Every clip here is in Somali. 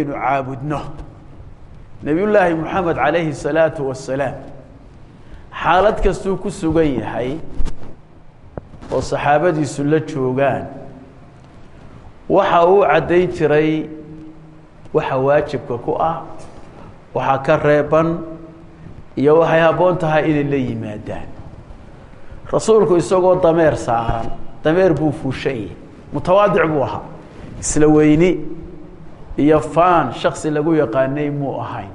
inu caabudno. Nebiyullaahi moxamed calayhi salaatu wasalaam xaalad kastuu ku sugan yahay oo saxaabadiisu la joogaan waxa uu caddayn jiray waxa waajibka ku ah waxaa ka reeban iyo waxay habboon tahay inay la yimaadaan. Rasuulku isagoo dameer saaran dameer buu fuushanyay mutawaadic buu ahaa isla weyni iyo faan shaksi lagu yaqaanay muu ahayn.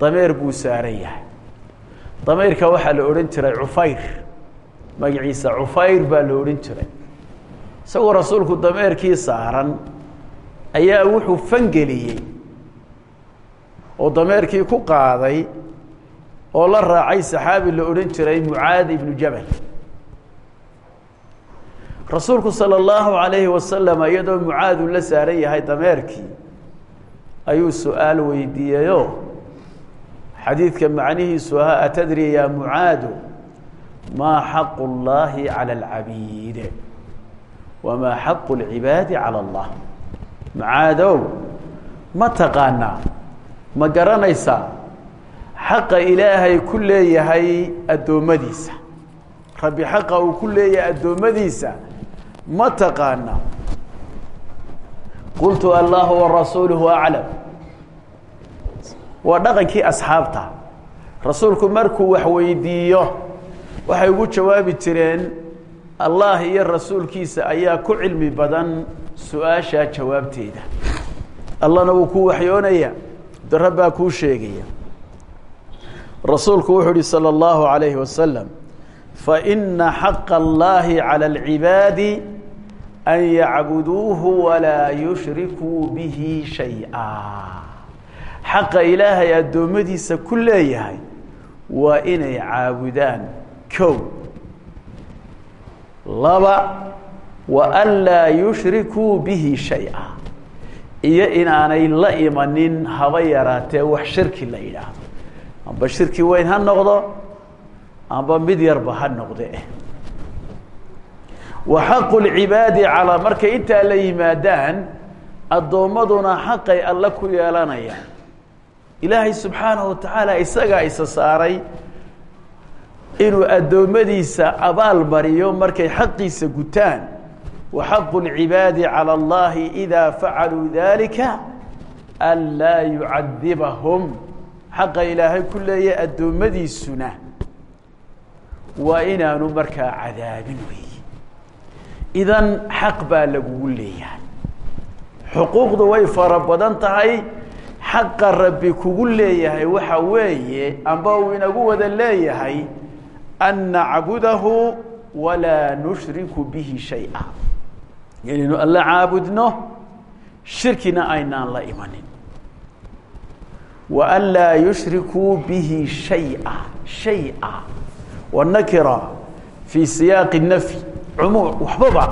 Dameer buu saaran yahay. Dameyrka waxaa la odhan jiray cufayr magaciisa cufayr baa la odhan jiray. Isagoo rasuulku dameerkii saaran ayaa wuxuu fangeliyey oo dameerkii ku qaaday oo la raacay saxaabi la odhan jiray mucaad ibnu jabal. Rasuulku salى اllahu alayhi wasalam iyadoo mucaadu la saaran yahay dameerkii ayuu su-aal weydiiyeyo xadiidka macnihiisu ahaa atadri ya mucaadu maa xaqu اllahi calى اlcabiid wamaa xaqu اlcibaadi calى اllah mucaadow ma taqaanaa ma garanaysaa xaqa ilaahay ku leeyahay addoommadiisa rabbi xaqa uu ku leeyahay addoommadiisa ma taqaana qultu allahu warasuuluhu aclam waa dhaqankii asxaabta rasuulku markuu wax weydiiyo waxay ugu jawaabi jireen allah iyo rasuulkiisa ayaa ku cilmi badan su-aashaa jawaabteeda allahna wuu ku waxyoonaya daro baa kuu sheegaya rasuulku wuxuu uhi salى اllahu alayhi wasalam faina xaqa اllahi calى اlcibaadi an yacbuduuhu walaa yushrikuu bihi shayئa xaqa ilaahay addoommadiisa ku leeyahay waa inay caabudaan kow laba wa an laa yushrikuu bihi shayئa iyo inaanay la imanin haba yaraatee wax shirki la yidhaahdo amba shirki weyn ha noqdo amba mid yarba ha noqde wa xaqu lcibaadi calaa markay intaa la yimaadaan addoommaduna xaqay alle ku yeelanayaan. Ilaahay subxaanahu wa tacaala isagaa isa saaray inuu addoommadiisa abaal mariyo markay xaqiisa gutaan. Wa xaqu lcibaadi calى اllahi idaa facaluu dalika an laa yucadibahum. Xaqa ilaahay ku leeya addoommadiisuna waa inaanu markaa cadaabin weyi idan xaq baa lagugu leeyahay. Xuquuqdu way fara badan tahay xaqa rabbi kugu leeyahay waxa weeye amba uu inagu wada leeyahay an nacbudahu walaa nushriku bihi shaya. Inaynu alla caabudno shirkina aynaan la imanin. Wa an laa yushrikuu bihi shaya shaya. Wa nakira fii siyaaqi nafyi cumuum waxbaba.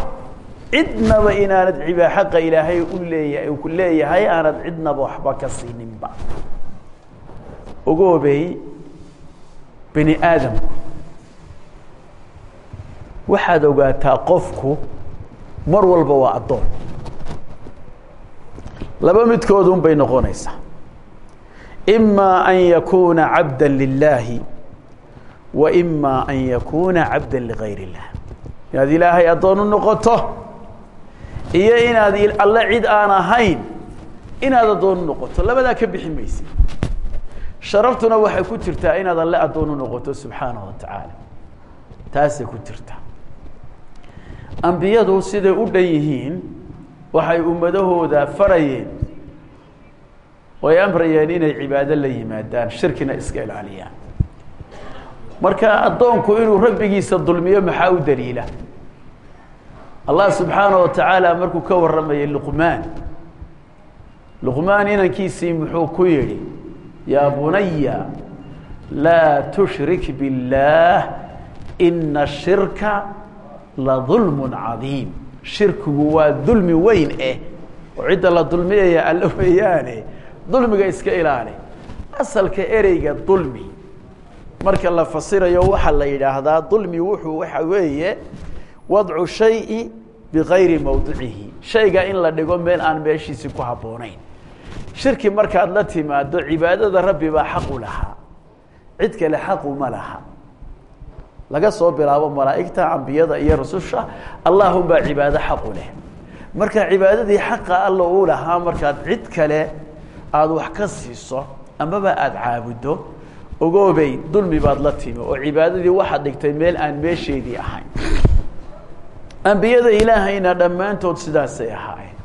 Cidnaba inaanad ciba xaqa ilaahay u leeyahay ku leeyahay aanad cidnaba waxba ka siininba. Ogoobey bani aadamku waxaad ogaataa qofku mar walba waa addoon. Laba midkoodun bay noqonaysaa. Ima an yakuuna cabda lilaahi wa ima an yakuuna cabda ligayr اllah inaad ilaahay addoon u noqoto iyo inaad alle cid aan ahayn inaad addoon u noqoto. Labadaa ka bixi maysid. Sharaftuna waxay ku jirtaa inaad alle addoon u noqoto subxaanaه wa tacaala. Taasay ku jirtaa. Ambiyadu siday u dhan yihiin waxay ummadahooda farayeen oay amrayeen inay cibaado la yimaadaan shirkina iska ilaaliyaan. Marka addoonku inuu rabbigiisa dulmiyo maxaa u daliila allah subxaana wa tacaala markuu ka warramayay luqmaan. Luqmaan inankiisii muxuu ku yidhi yaa bunaya laa tushrik biاllaah ina shirka la dulm cadiim. Shirkigu waa dulmi weyn eh oo cidda la dulmiyaya alla weeyaane dulmiga iska ilaali. Asalka ereyga dulmi marka la fasirayo waxaa la yidhaahdaa dulmi wuxuu waxa weeye wadcu shayi bigayri mowdicihi shayga in la dhigo meel aan meeshiisi ku habboonayn. Shirki markaad la timaado cibaadada rabbi baa xaq u lahaa. Cid kale xaqu ma laha. Laga soo bilaabo malaa'igta ambiyada iyo rususha allahunbaa cibaado xaqu leh. Marka cibaadadii xaqa alla uu lahaa markaad cid kale aada wax ka siiso amaba aada caabuddo ogoobey dulmi baad la timi oo cibaadadii waxaad dhigtay meel aan meesheedii ahayn ambiyada ilaahayna dhammaantood sidaasay ahaayeen.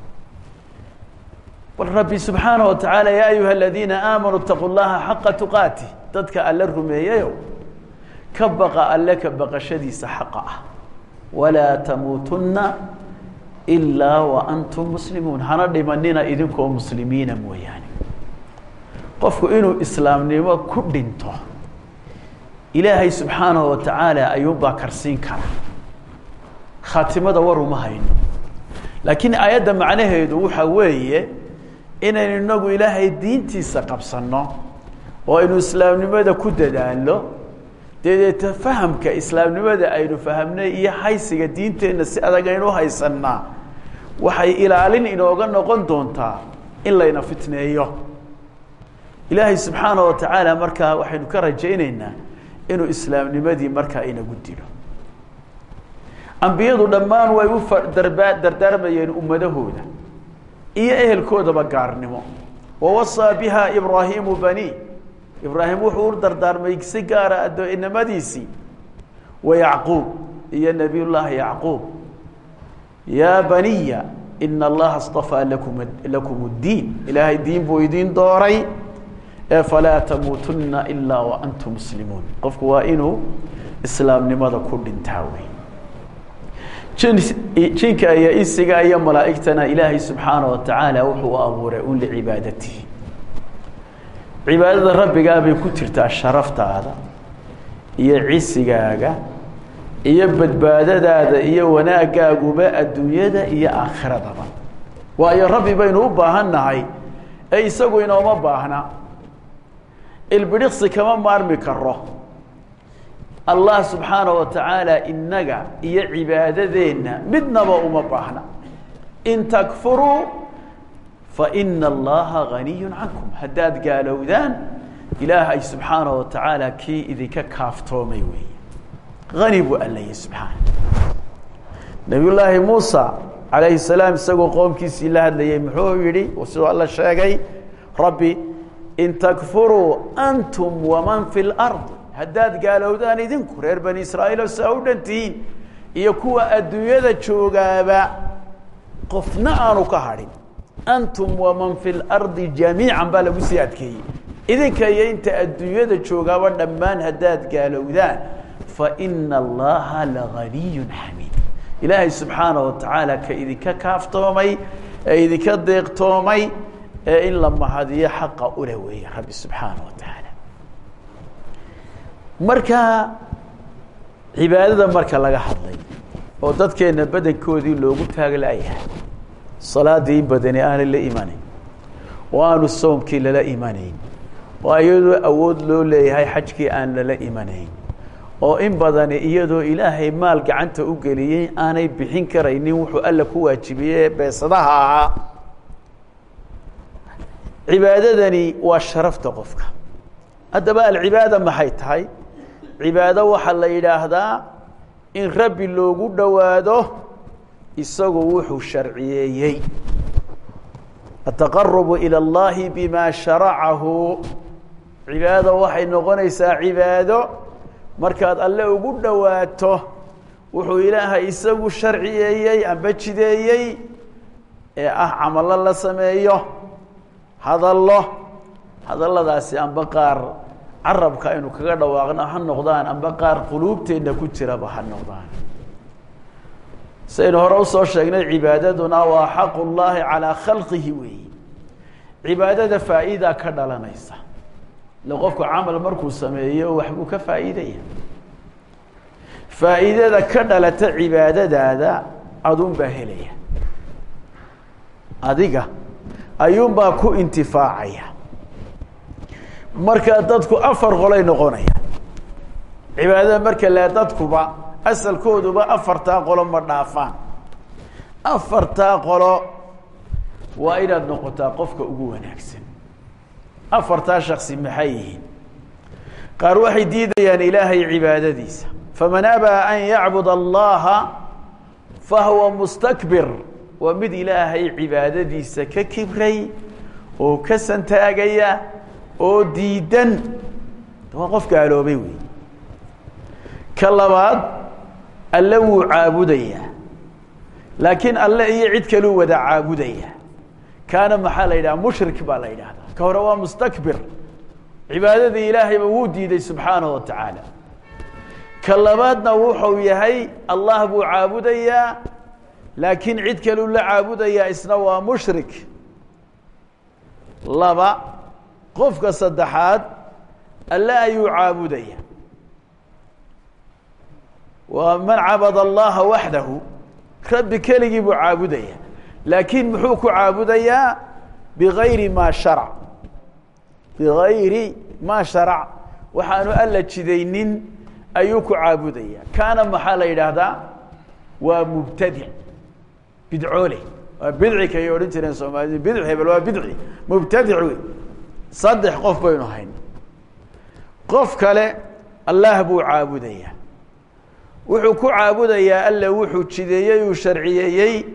Bal rabbi subxaana wa tacaala yaa ayuha aladiina aamanuu itaquu llaha xaqa tuqaati dadka alle rumeeyayow ka baqa alle ka baqashadiisa xaqa ah. Walaa tamuutunna ilaa wa antum muslimuun. Hana dhimanina idinkoo muslimiina mooyaane. Qofku inuu islaamnimo ku dhinto ilaahay subxaanahu wa ayuunbaa karsiin kara khaatimada war uma hayno. Laakiin aayadda macnaheedu waxa weeye inaynu inagu ilaahay diintiisa qabsanno oo aynu islaamnimada ku dadaalno deedeeta fahamka islaamnimada aynu fahamnay iyo haysiga diinteenna si adag aynu haysannaa waxay ilaalin inooga noqon doontaa in layna fitneeyo. Ilaahay subxaana wa tacaala markaa waxaynu ka rajayneynaa inuu islaamnimadii markaa inagu dilo ambiyadu dhammaan way u dardaarmayeen ummadahooda. Iyo ehelkoodaba gaarnimo. Wawasaa biha ibraahimu bani. Ibraahim wuxuu u dardaarmay si gaara addoinamadiisii wa yacquub. Iyo nabiy yacquub. Yaa baniya ina allaha اstafaa lakum lakum اddiin ilaahay diin buu idiin dooray. Ee falaa tamuutunna ilaa wa antum muslimuun. Qofku waa inuu islaamnimada ku dhintaa wey jinka iyo insiga iyo malaa'igtana ilaahay subxaana wa tacaala wuxuu abuuray un licibaadatihi cibaadada rabbigaa bay ku jirtaa sharaftaada iyo cisigaaga iyo badbaadadaada iyo wanaagaaguba adduunyada iyo aakhiradaba waayo rabbi baynu u baahan nahay isagu inooma baahna. Ilbidhiqsi kama maarmi karo allah subxaana wa tacaala inaga iyo cibaadadeenna midnaba uma baahna. In takfuruu faina allaha ganiyu cankum haddaad gaalowdaan ilaahay subxaana wa tacaala kii idinka kaaftoomay weeye. Ani buu allaye subxaana nabiy muusa calayhi salaam isagoo qoomkiisii la hadlayay muxuu yihi siduu alla sheegay rabbi in takfuruu antum waman fi lard haddaad gaalowdaan idinku reer bani israa'iil oo saa u dhantihiin iyo kuwa adduunyada joogaaba qofna aanu ka hadhin. Antum waman fi lardi jamiican baa lagu sii adkeeyey. Idinka iyo inta adduunyada joogaaba dhammaan haddaad gaalowdaan faina allaha laganiyun xamiid ilaahay subxaana wa tacaala ka idinka kaaftoomay ee idinka deeqtoomay ee in la mahadiyo xaqa ule weeye rabbi subxaana wa tacaala marka cibaadada marka laga hadlay oo dadkeena badankoodii loogu taaglayahay salaadii in badani aanay la imanayn oo aanu lala imanayn oo iyadoo awood loo leeyahay xajkii aan lala imanayn oo in badani iyadoo ilaahay maal gacanta u geliyey aanay bixin karaynin wuxuu alla ku waajibiyey beesadaha. Ahaa cibaadadani waa sharafta qofka. Haddaba alcibaada maxay tahay cibaado waxaa la yidhaahdaa in rabbi loogu dhowaado isagu wuxuu sharciyeeyey. Ataqarubu ilى اllahi bima sharacahu. Cibaado waxay noqonaysaa cibaado. Markaad alle ugu dhowaato wuxuu ilaahay isagu sharciyeeyey amba jideeyey ee ah camalo la sameeyo hadallo. Hadalladaasi amba qaar carabka aynu kaga dhawaaqno ha noqdaan amba qaar quluubteenna ku jiraba ha noqdaan. Saynu hore u soo sheegnay cibaadaduna waa xaqu llaahi calaa khalqihi weeyi. Cibaadada faa'iidaa ka dhalanaysa. Ile qofku camal markuu sameeyo waxbuu ka faa'iidaya faa'iidada ka dhalata cibaadadaada adunbaa helaya. Adiga ayuunbaa ku intifaacaya markaa dadku afar qolay noqonayaan. Cibaadada marka le dadkuba asalkooduba afartaa qolo ma dhaafaan. Afartaa qolo waa inaad noqotaa qofka ugu wanaagsan. Afartaa shaksi maxay yihiin? Qaar waxay diidayaan ilaahay cibaadadiisa. Faman abaa an yacbud allaha fahuwa mustakbir. Waa mid ilaahay cibaadadiisa ka kibray oo ka santaagaya oo diidan. Waa qof gaaloobay wey ka labaad alle wuu caabudayaa. Laakiin alle iyo cid kaluu wada caabudaya kaana maxaa la yidhaha mushrik baa la yidhahdaa. Ka hore waa mustakbir. Cibaadadii ilaahayba wuu diiday subxaanaه wa tacaala. Ka wuxuu yahay allah buu caabudayaa laakiin cid kaluu la caabudayaa isna waa mushrik. Laba qofka saddexaad alle ayuu caabudaya. Waa man cabad allaha waxdahu rabbi keligii buu caabudaya. Laakiin muxuu ku caabudayaa? Bigayri ma sharac. Bigayri ma sharac. Waxaanu alla jidaynin ayuu ku caabudaya. Kaana maxaa la yidhaahdaa? Waa mubtadic bidcoole waa bidci kay odhan jireen soomaalida bidc hebel waa bidci. Mubtadic wey saddex qof baynu hayna qof kale allah buu caabudaya wuxuu ku caabudayaa alle wuxuu jideeyey uu sharciyeeyey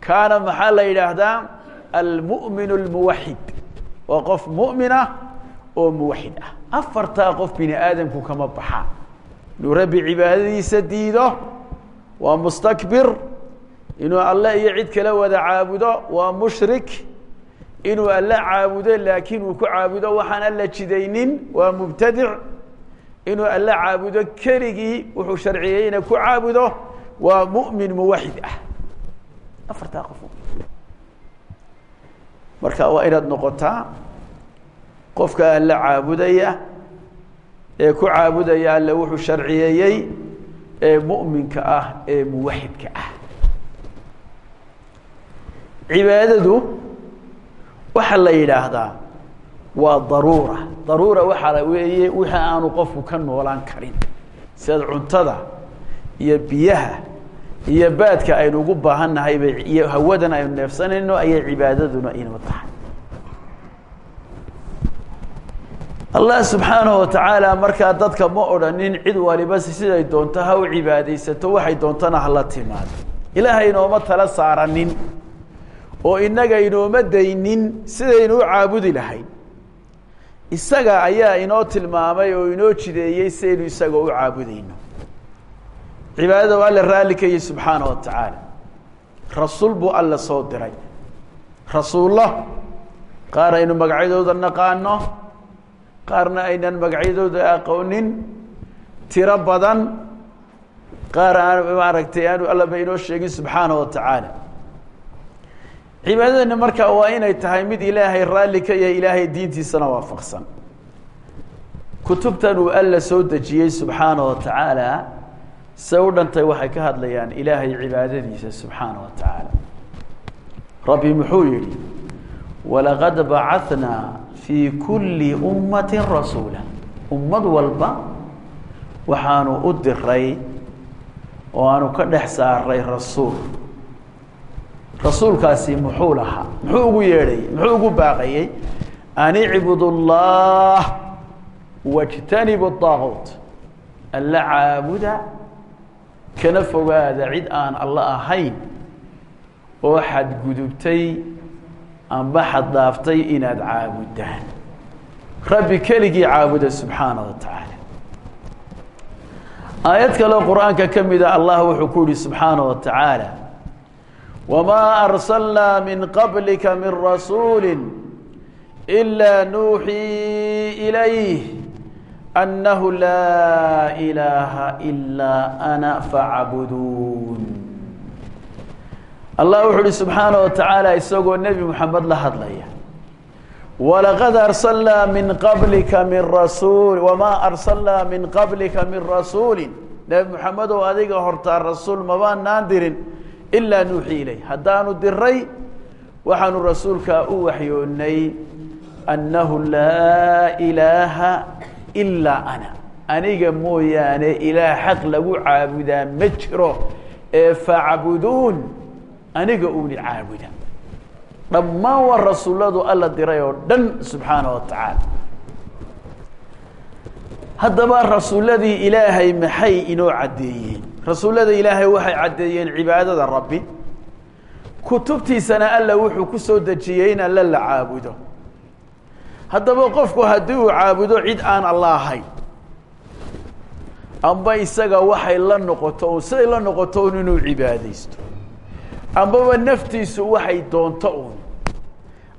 kaana maxaa la yidhaahdaa? Almu'min اlmuwaxid waa qof mu'minah oo muwaxid ah. Afartaa qof bini aadamku kama baxa. Inuu rabbi cibaadadiisa diido waa mustakbir. Inuu alle iyo cid kala wada caabudo waa mushrik inuu alle caabudo laakiin uu ku caabudo waxaan alla jidaynin waa mubtadic. Inuu alle caabudo keligii wuxuu sharciyeyna ku caabudo waa mu'min muwaxid ah. Afartaa qof. Marka waa inaad noqotaa qofka alle caabudaya ee ku caabudaya alle wuxuu sharciyeeyey ee mu'minka ah ee muwaxidka ah. Cibaadadu waxaa la yidhaahdaa waa daruura. Daruura waxaa weeye wixii aanu qofku ka noolaan karin. Sida cuntada iyo biyaha iyo baadka aynu ugu baahan nahay bay iyo hawadan aynu neefsanayno ayay cibaadaduna inuu tahay. Allah subxaanahu watacaala markaa dadka ma odhanin cid waliba siday doonto ha u cibaadaysato waxay doontana hala timaado. Ilaahay inooma tala saaranin oo inaga inooma daynin sidaynu u caabudi lahayn. Isaga ayaa inoo tilmaamay oo inoo jideeyey sidaynu isaga u caabudayno. Cibaadada waa alla raalli ka yihi subxaana wa tacaala. Rasuul buu alla soo diray. Rasuullo qaar aynu magacyadooda naqaano qaarna aynan magacyadooda aqoonin. Tiro badan qaar aan maaragtay aanu allaba inoo sheegin subxaana wa tacaala cibaadadana markaa waa inay tahay mid ilaahay raalli ka yahay ilaahay diintiisana waafaqsan. Kutubtan uu alla soo dejiyey subxaana wa tacaala se u dhantay waxay ka hadlayaan ilaahay cibaadadiisa subxaana wa tacaala rabbi muxuu yihi walaqad bacahnaa fii kulli ummati rasuula. Ummad walba waxaanu u diray oo aanu ka dhex saaray rasuul rasuulkaasi muxuu lahaa muxuu ugu yeedhayey muxuu ugu baaqayey an icbud اllah wاjtanibu daaquut alla caabuda kana fogaada cid aan alle ahayn oo xadgudubtay amba xaddaaftay inaad caabudaan. Rabbi keligii caabuda subxaana wa tacaala. Aayad kaleo qur'aanka ka mida ah, allah wuxuu ku yihi subxaana wa tacaala wmaa arsalnaa min qablika min rasuuli إilaa nuuxii ilayh annahu laa ilaaha ilaa ana facbuduun allah wuxuu uhi subxaana wa tacaala isagoo nebi moxamed la hadlaya walaqad arsalnaa min qablika min rasuul wamaa arsalnaa min qablika min rasuuli nebi moxamedow adiga hortaa rasuul mabaanaan dirin ilaa nuuxii ilayh haddaanu diray waxaanu rasuulkaa u waxyoonnay annahu laa ilaaha ilaa ana aniga mooyaane ilaah xaq lagu caabudaa ma jiro ee facbuduun aniga uuni caabuda dhammaan waa rasuulladu alla diray oo dhan subxaana wa tacaala haddaba rasuulladii ilaahay maxay inoo caddeeyeen rasuullada ilaahay waxay caddeeyeen cibaadada rabbi. Kutubtiisana alla wuxuu ku soo dejiyey in alle la caabudo. Haddaba qofku haddii uu caabudo cid aan alla ahayn amba isaga waxay la noqoto siday la noqoto un inuu cibaadaysto. Ambaba naftiisu waxay doonto uun.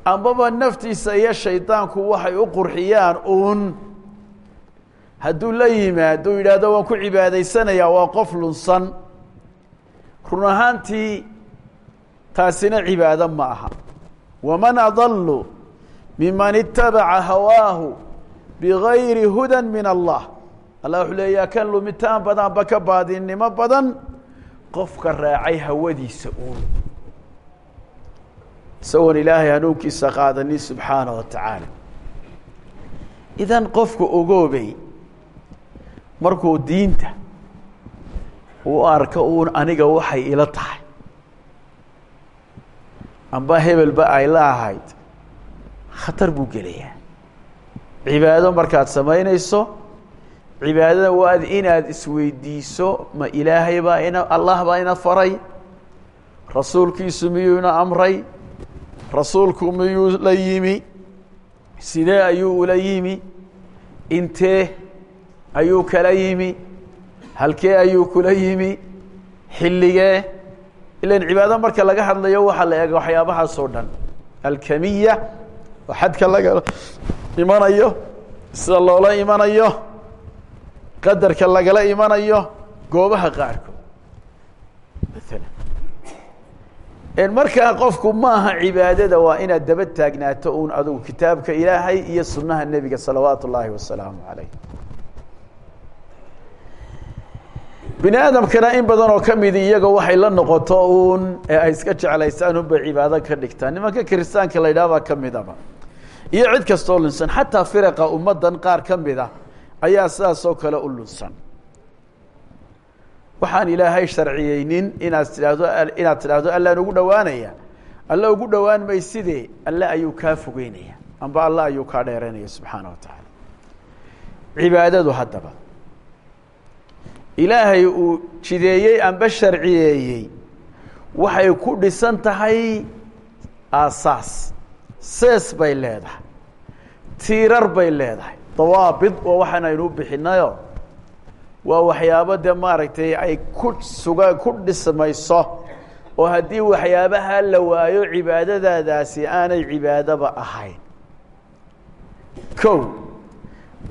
Ambaba naftiisa iyo shaydaanku waxay u qurxiyaan uun hadduu la yimaado u yidhaahdo waan ku cibaadaysanayaa waa qof lunsan. Run ahaantii taasina cibaado ma aha. Waman adalu miman itabaca hawaahu bigayri huda min allah. Allah wuxuu leeyaa kan lumitaan badanba ka baadinnimo badan qofka raacay hawadiisa uun. Isagoon ilaahay hanuunkiisa qaadanin subxaana wa tacaala. Idan qofku ogoobay markuu diinta uu arko uun aniga waxay ila tahay. Amba hebelba ay la ahayd. Khatar buu gelayaa. Cibaado markaad samaynayso cibaadada waad inaad isweydiiso ma ilaahay baa ina allah baa ina faray? Rasuulkiisu miyuu ina amray? Rasuulku miyuu la yimi? Sidee ayuu ula yimi? Intee ayuu kala yimi halkee ayuu kula yimi? Xilligee? Ilan cibaado marka laga hadlayo waxaa la eega waxyaabahaas oo dhan. Alkamiya oo laga imanayo sida loola imanayo qadarka lagala imanayo goobaha qaarkood. Maala markaa qofku maaha cibaadada waa inaad daba taagnaato uun adugu kitaabka ilaahay iyo sunaha nebiga salawaatu ullaahi wasalaamu calayh bini aadamkana in badan oo kamidi iyaga waxay la noqoto uun ee ay iska jeclaystaan unbay cibaado ka dhigtaan. Nimanka kiristaanka la yidhaha baa kamidaba iyo cid kastoo lunsan xataa firaqa ummaddan qaar ka mid a ayaa sidaas oo kale u lunsan. Waxaan ilaahay sharciyeynin inaad tidhaahdo inaad tidhaahdo allaan ugu dhowaanaya. Alle ugu dhowaan mayside alle ayuu kaa fogeynaya amba alle ayuu kaa dheereynaya subxaana wa tacaala. Cibaadadu haddaba ilaahay uu jideeyey amba sharciyeeyey. Waxay ku dhisan tahay aasaas. Sees bay leedahay. Tiirar bay leedahay. Dawaabid waa waxaan aynu u bixinayo waa waxyaabo dee maaragtay ay ku suga ku dhismayso. Oo haddii waxyaabaha la waayo cibaadadaadaasi aanay cibaadaba ahayn. Ko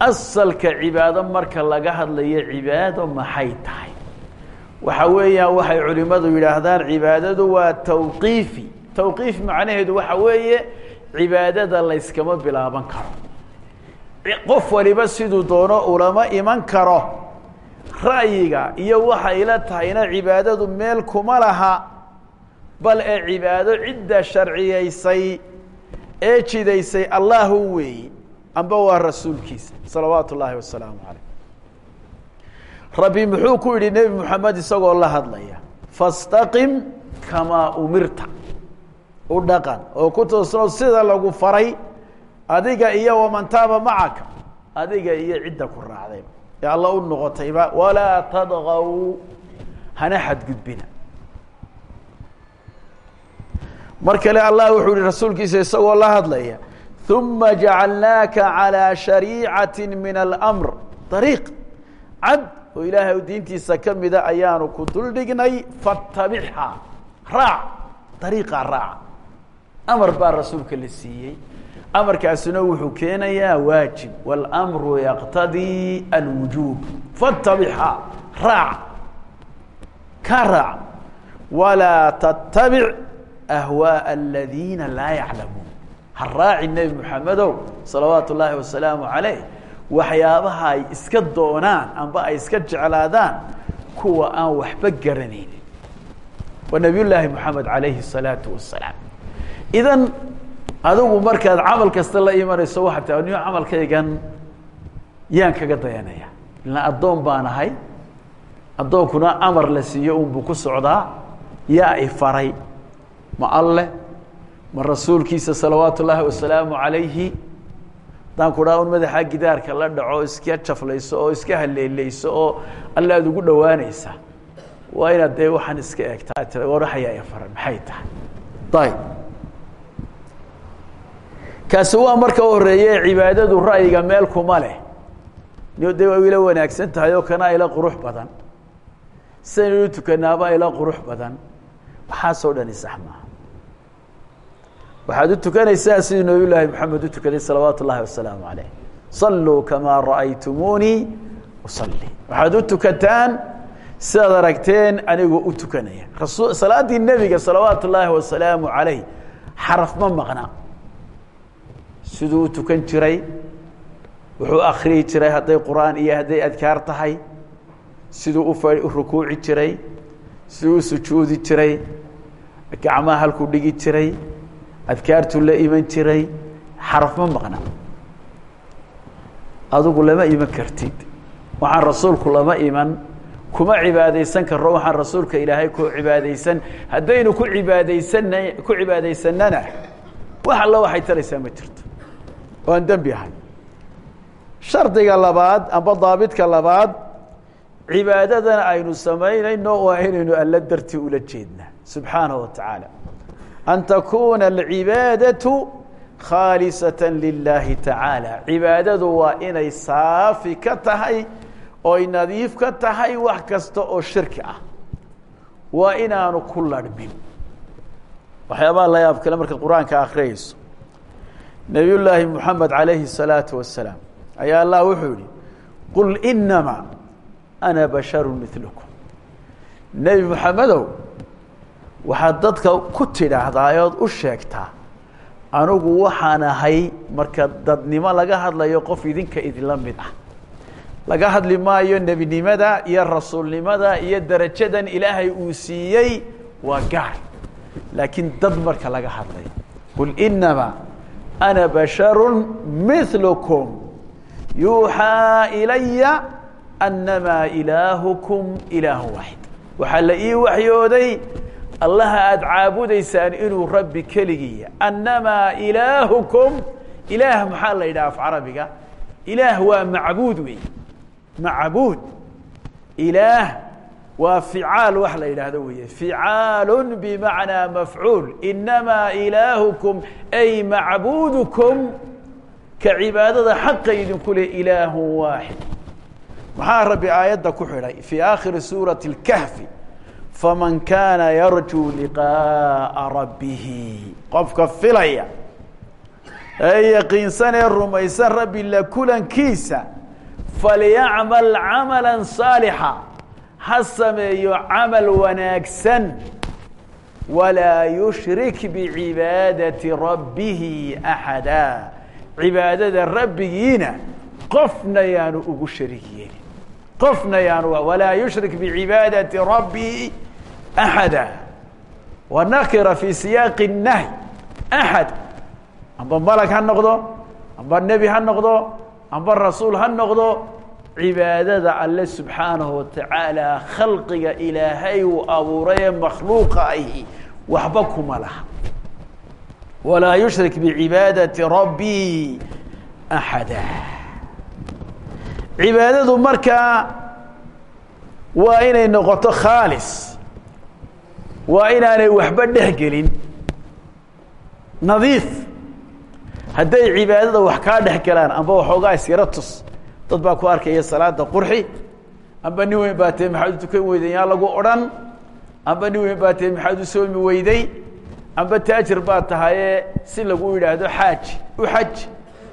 asalka cibaado marka laga hadlayo cibaado maxay tahay? Waxa weeyaan waxay culimadu yidhaahdaan cibaadadu waa tawqiifi. Tawqiif macnaheedu waxa weeye cibaadada layskama bilaaban karo. Qof waliba siduu doono ulama iman karo. Ra'yiga iyo waxay ila tahayna cibaadadu meel kuma laha. Bal ee cibaado cidda sharciyaysay ee jidaysay allahu weeyi amba waa rasuulkiisa salawaatu ullaahi wasalaamu calayh. Rabbi muxuu ku yidhi nebi moxamed isagoo la hadlaya fastaqim kamaa umirta. U dhaqan oo ku toosnow sida lagu faray adiga iyo waman taaba macaka adiga iyo cidda ku raacdayba ee alla u noqotayba walaa tadgaw hana xadgudbina. Mar kale allah wuxuu yihi rasuulkiisa isagoo la hadlaya uma jacalnaaka calىa shariicati min almr dariiq cad oo ilaahay diintiisa kamida ayaanu ku duldhignay fatabichaa raac dariiqaa raaca amar baa rasuulka la siiyey amarkaasina wuxuu keenayaa waajib wاlmru yaqtadii alwujuub fatabichaa raac ka raac walaa tatabic ahwaaء aladiina laa yaclamuun ha raaci nebi moxamedow salawaatu ullaahi wasalaamu calayh. Waxyaabaha ay iska doonaan amba ay iska jeclaadaan kuwa aan waxba garanaynin. Waa nabiy llaahi moxamed calayhi الsalaatu wasalaam idan adigu markaad camal kasta la imanayso waxaa taa niyo camalkaygan yaan kaga dayanaya ilaa addoon baan ahay addoonkuna amar la siiyo unbuu ku socdaa yaa i faray. Ma alleh ma rasuulkiisa salawaatu ullaahi wasalaamu calayhi? Haddaan ku dhaha un madaxaa gidaarka la dhaco iska jaflayso oo iska haleeleyso oo alla ugu dhowaanaysa waa inaad dee waxaan iska eegtaa waraxayaa faran maxay tahay? Ayb kaasi waa marka horeeye cibaadadu ra'yiga meel kuma leh. De waa ila wanaagsan tahay oo kana ila qurux badan. Sidaynu u tukanaaba ila qurux badan. Waxaasoo dhani sax maaha waxaad u tukanaysaa sidii nabiy llaahi maxamed u tukaday salawaatu ullahi wasalaamu alayh saluu kamaa ra'aytumuunii usalli waxaad u tukataan sidaad aragteen anigoo u tukanaya. Rasu salaaddii nebiga salawaatu ullaahi wasalaamu calayh xaraf ma maqna. Siduu u tukan jiray wuxuu akriyi jiray hadday qur'aan iyo hadday adkaar tahay. Siduu ufa rukuuci jiray. Siduu u sujuudi jiray. Gacmaha halkuu dhigi jiray adkaartuu la iman jiray xaraf ma maqna. Adigu lama iman kartid. Waxaan rasuulku lama iman. Kuma cibaadaysan karo waxaan rasuulka ilaahay ku cibaadaysan. Haddaynu ku cibaadaysana ku cibaadaysanana wax alla waxay taraysaa ma jirto. Oo dembi ahay. Shardiga labaad amba daabidka labaad cibaadadan aynu samaynayno waa inaynu alla dartii ula jeednaa subxaanaه wa tacaala an takuna alcibaadatu khaalisatan lilaahi tacaala cibaadadu waa inay saafi ka tahay oy nadiif ka tahay wax kasta oo shirki ah waa inaanu ku larhmin waxyaabaha la yaab kale markaad qur'aanka akhriyayso nebiy llaahi moxamed alayhi الsalaatu wasalaam ayaa allah wuxuu yihi qul inamaa ana basharu milkum nebi moxamedow waxaad dadka ku tidhaahdaa ood u sheegtaa anigu waxaan ahay marka dadnimo laga hadlayo qof idinka idinla mid ah. Laga hadli maayo nebinimada iyo rasuulnimada iyo darajadan ilaahay uu siiyey waa gaar. Laakiin dad marka laga hadlayo qul inama ana basharu milkum yuuxaa ilaya annamaa ilaahukum ilaahu waaxid waxaa la ii waxyooday allaha aada caabudaysaan inuu rabbi keligiiya annamaa ilaahukum. Ilaah maxaa la yidhaha af carabiga? Ilaah waa macbuud wey macbuud. Ilaah waa ficaal wax la yidhaahdo weeye. Ficaalu bimacnaa mafcuul. Inamaa ilaahukum ay macbuudukum. Ka cibaadada xaqa idinku leh ilaahu waaxid maxaa rabbi aayadda ku xidhay? Fii aakhiri suurati اlkahfi faman kaana yarjuu liqaaءa rabbihi. Qofka filaya ee yaqiinsan ee rumaysan rabbi la kulankiisa falyacmal camala saalixa. Ha sameeyo camal wanaagsan. Walaa yushrik bicibaadati rabbihi axada. Cibaadada rabbigiina qofna yaanu ugu sharig yeelin. Qofna yaanu walaa yushrik bicibaadati rabbihi axada wa nakira fi siyaaqi الnahy axad amba malag ha noqdo amba nebi ha noqdo amba rasuul ha noqdo cibaadada alle subxaanahu watacaala khalqiga ilaahay uu abuuray ee makhluuqa ahi waxba kuma laha walaa yushrik bicibaadati rabbi axada cibaadadu markaa waa inay noqoto khaalis waa inaanay waxba dhex gelin. Nadiif. Hadday cibaadada wax kaa dhex galaan amba waxoogaa isyaro tus. Dad baa ku arkaya salaada qurxi. Amba nin weyn baa tee maxaad u tukan weyday yaa lagu odhan? Amba nin weyn baa tee maxaad u soomi weyday? Amba taajir baa tahaye si lagu yidhaahdo xaaji u xaj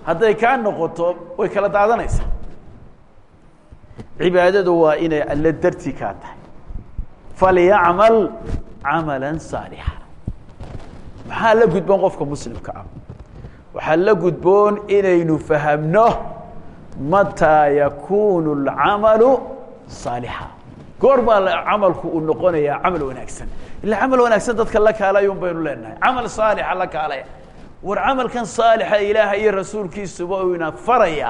hadday kaa noqoto way kala daadanaysaa. Cibaadadu waa inay alle dartii kaa tahay falyacmal camala saalixa maxaa la gudboon qofka muslimka ah waxaa la gudboon inaynu fahamno mataa yakunu اlcamalu saalixa goor baa camalku uu noqonayaa camal wanaagsan ila camal wanaagsan dadka la kaalayun baynu leenahay camal saalixa la kaalaya war camalkan saalixa ilaaha iyo rasuulkiisuba uu ina faraya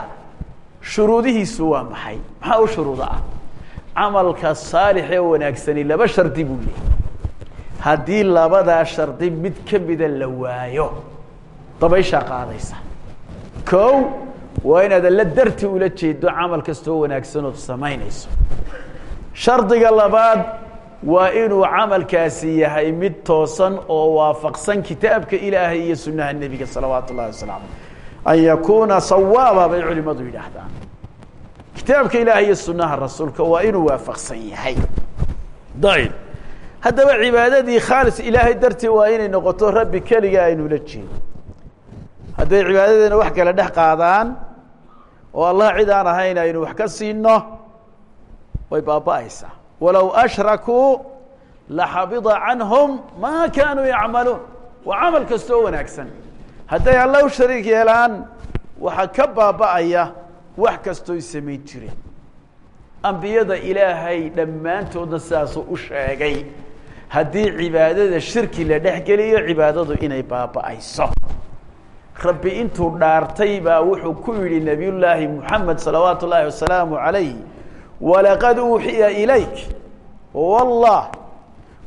shuruudihiisu waa maxay maxaa u shuruudo ah camalka saalix ee wanaagsani laba shardi buu leeyay haddii labadaa shardi mid ka mida la waayo dabayshaa qaadaysa. Kow waa inaad alla darti ula jeedo camal kastoo wanaagsanood samaynayso. Shardiga labaad waa inuu camalkaasi yahay mid toosan oo waafaqsan kitaabka ilaahay iyo sunaha nebiga salawaatu ullahi wasalaamu an yakuuna sawaaba bay culimadu yidhaahdaan kitaabka ilaahay iyo sunaha rasuulka waa inuu waafaqsan yahay. Dayib. Haddaba cibaadadii khaalis ilaahay dartii waa inay noqoto rabbi keliga aynula jeedo hadday cibaadadeena wax kale dhex qaadaan oo allah cid aan ahayn aynu wax ka siino way baaba'aysaa walow ashrakuu laxabida canhum ma kaanuu yacmaluun. Waa camal kastoo wanaagsan. Hadday alla u shariik yeelaan waxaa ka baaba'aya wax kastooy samayn jireen ambiyada ilaahay dhammaantoodna sidaasuu u sheegay haddii cibaadada shirki la dhex geliyo cibaadadu inay baaba'ayso. Rabbi intuu dhaartay baa wuxuu ku yidhi nabiy llaahi moxamed salawaatu wasalaamu calayh walaqad uuxiya ilayk. Wallah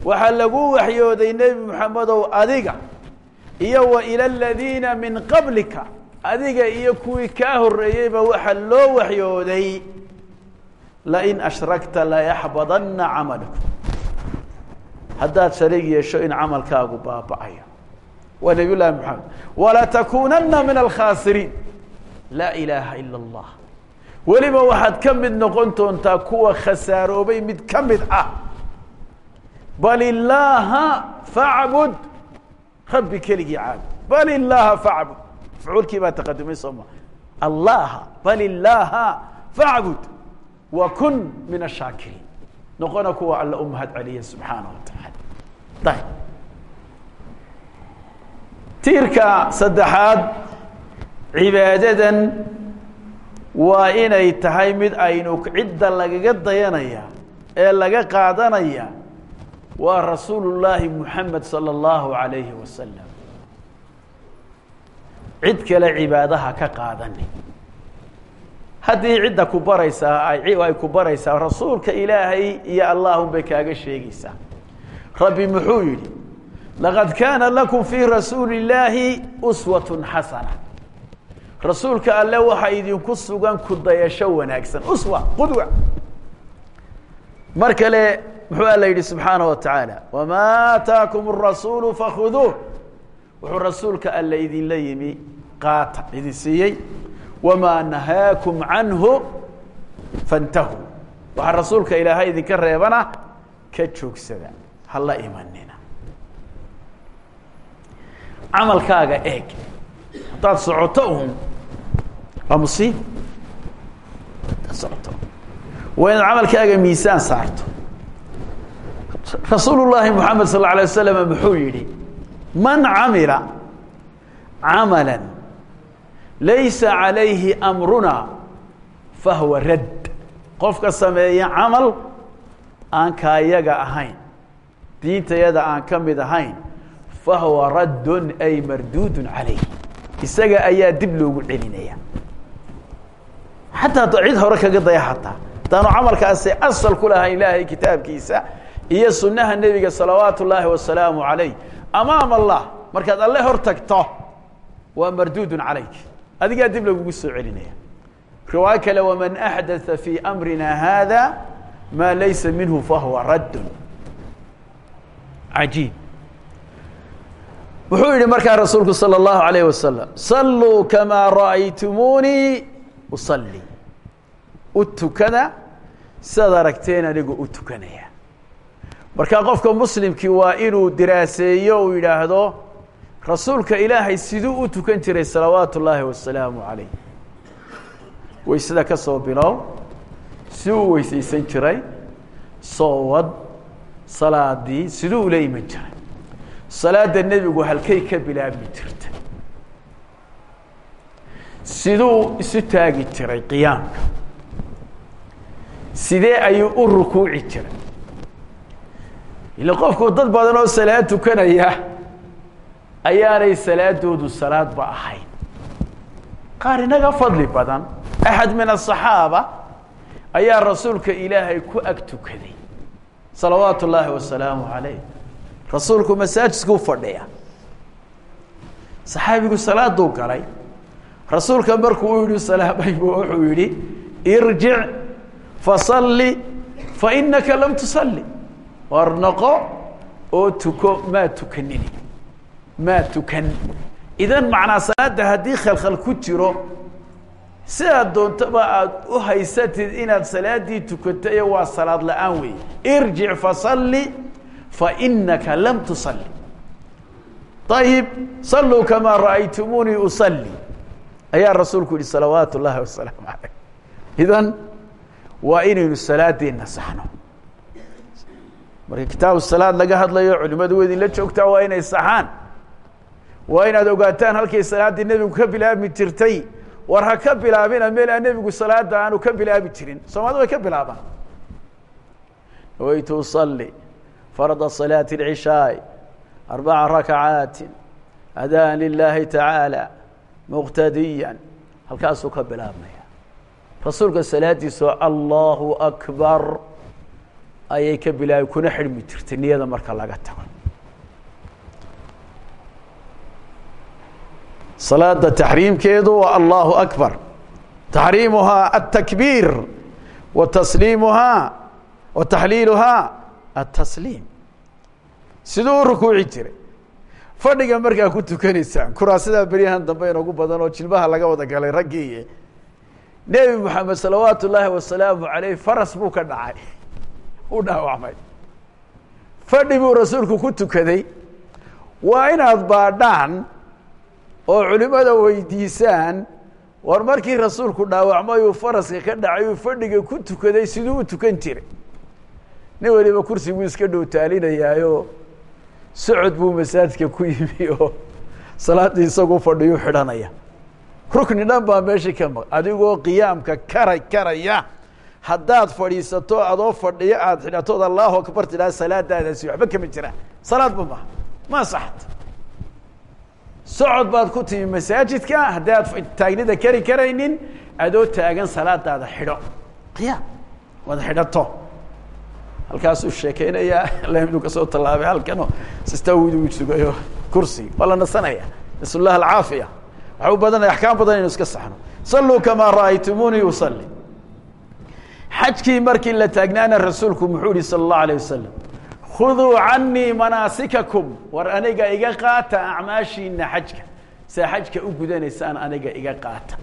waxaa lagu waxyooday nebi moxamedow adiga iyo wa ila aladiina min qablika adiga iyo kuwii kaa horreeyeyba waxaa loo waxyooday lain ashrakta layaxbadanna camaluk haddaad shariig yeesho in camalkaagu baaba'ayo. Waa nabiy llahi walatakunana min alkhaasiriin. Laa ilaaha ila allah weliba waxaad ka mid noqon doontaa kuwa khasaaroobay mid ka mid ah. Bal illaaha facbud rabbi keligii caabud bal illaaha facbud mafcuulkii baa taqadumay soo ma allaha bal illaaha facbud wa kun min ashaakiriin noqona kuwa alla u mahad celiya subxaana wa tacaala ayb tiirka saddexaad cibaadadan waa inay tahay mid aynu cidda lagaga dayanaya ee laga qaadanaya waa rasuulu llaahi moxamed salى اllahu alayhi wasalam cid kale cibaadaha ka qaadanin haddii cidda ku baraysaa ay ku baraysaa rasuulka ilaahay iyo allaahun bay kaaga sheegaysaa rabbi muxuu yidhi laqad kaana lakum fii rasuuli illaahi uswatun xasana rasuulka alle waxaa idinku sugan ku dayasho wanaagsan. Uswa qudwa. Mar kale muxuu alla yidhi subxaana wa tacaala wamaa aataakum arasuulu fakhuduuh. Wuxuu rasuulka alle idinla yimi qaata idin siiyey wamaa nahaakum canhu fantahuu waxaa rasuulka ilaahay idinka reebana ka joogsada hala imanina. Camalkaaga eeg haddaad socoto un waa musiib haddaad miisaan saarto. Rasuul llaahi moxamed sal alay wasalam muxuu yidhi man camila camala laysa calayhi amruna fahuwa radd. Qofka sameeya camal aan kaayaga ahayn. Diintayada aan ka mid ahayn fahuwa raddun ay marduudun calayh. Isaga ayaa dib loogu celinaya xataa cid hore kaga daya xataa hadaanu camalkaasi asal ku lahayn ilaahay kitaabkiisa iyo sunaha nebiga salawaatu wasalaamu calayh. Amaam allah markaad alle hor waa marduudun calayk adigaa dib lagugu soo celinaya. Riwaayo kale waman axdaa fii amrina haada maa laysa minhu fahuwa raddun. Cajiib. Wuxuu yihi markaa rasuulku salى اllahu alayh wasalam saluu kamaa ra'aytumuunii usalli. U tukada sidaad aragteen anigu u tukanaya. Markaa qofka muslimkii waa inuu diraaseeyo uu yidhaahdo rasuulka ilaahay siduu u tukan jiray salawaatu ullaahi wasalaamu calayh. Weysada ka soo bilow si uu weysaysan jiray soowad salaadii siduu ula iman jiray. Salaada nebigu halkay ka bilaabmi jirta siduu isu taagi jiray qiyaamka. Sidee ayuu u rukuuci jiray? Ila qofku dad badan oo salaad tukanaya ayaanay salaadoodu salaadba ahayn. Qaar inaga fadli badan axad min aلصaxaaba ayaa rasuulka ilaahay ku ag tukaday. Salawaatu ullaahi wasalaamu calayh. Rasuulku masaajidkuu fadhiya. Saxaabigu salaaduu galay. Rasuulka markuu u yihi salaamay bu wuxuu yihi irjic fasalli fainaka lam tusalli. War noqo oo tuko maa tukanini maa tukan idan macnaa salaada haddii khalkhal ku jiro sidaad doontaba aada u haysatid inaad salaadii tukataye waa salaad la'aan weeye irjic fasalli fainaka lam tusalli ayib saluu kamaa ra'aytumuunii usalli ayaa rasuulku yihi salawaatu llaahi wasalaamu alayh idan waa inaynu salaadeena saxno marka kitaabu salaad laga hadlayo culimadu wa idinla joogtaa waa inay saxaan waa inaad ogaataan halkay salaaddii nebigu ka bilaabmi jirtay. War ha ka bilaabina meel aan nebigu salaada aanu ka bilaabi jirin. Soomaalida way ka bilaabaan nawaytu usalli farda salaati اlcishaai arbaca rakacaati adaan lilaahi tacaala muqtadiyan. Halkaasuu ka bilaabmaya. Rasuulka salaadiisoo allahu akbar ayay ka bilaabi kuna xidhmi jirtay niyada marka laga tago salaada taxriimkeedu waa allahu akbar. Taxriimuhaa aلtakbiir wa tasliimuhaa wa taxliiluhaa atasliim siduu u rukuuci jiray fadhiga markaa ku tukanaysaan kuraasidaa beryahan dambe inoogu badan oo jilbaha laga wada galay raggii nebi moxamed salawaatu ullaahi wasalaamu aleyh faras buu ka dhacay. U dhaawacmay. Fadhi buu rasuulku ku tukaday. Waa inaad baadhaan oo culimada weydiisaan war markii rasuulku dhaawacmay uu faraska ka dhacay uu fadhiga ku tukaday siduu u tukan jiray nin waliba kursi buu iska dhowtaalinayaayo socod buu masaajidka ku yimi oo salaaddii isagu fadhiyu xidhanaya. Rukni dhan baa meeshii ka maq adigoo qiyaamka kara karaya haddaad fadhiisato adoo fadhiyo aada xidhatood allahu akbar tidhaha salaadaadaasi waxba kama jiraan. Salaadba maha ma saxta socod baad ku timi masaajidka haddaad taagnida kari karaynin adoo taagan salaadaada xidho. Qiyaam. Waad xidhato. Halkaasuu sheekeynayaa lamdu ka soo tallaabay halkano sistawid uu sugayo kursi waa la nasanaya. Nasl llah alcaafiya. Waxa u badanaya axkaam badan inu iska saxno. Saluu kamaa ra'aytumuunii usalli. Xajkii markii la taagnaana rasuulku muxuu yihi sala allahu alayh wasalam khuduu canii manaasikakum war aniga iga qaata acmaashiina xajka. Saa xajka u gudanaysaan aniga iga qaata.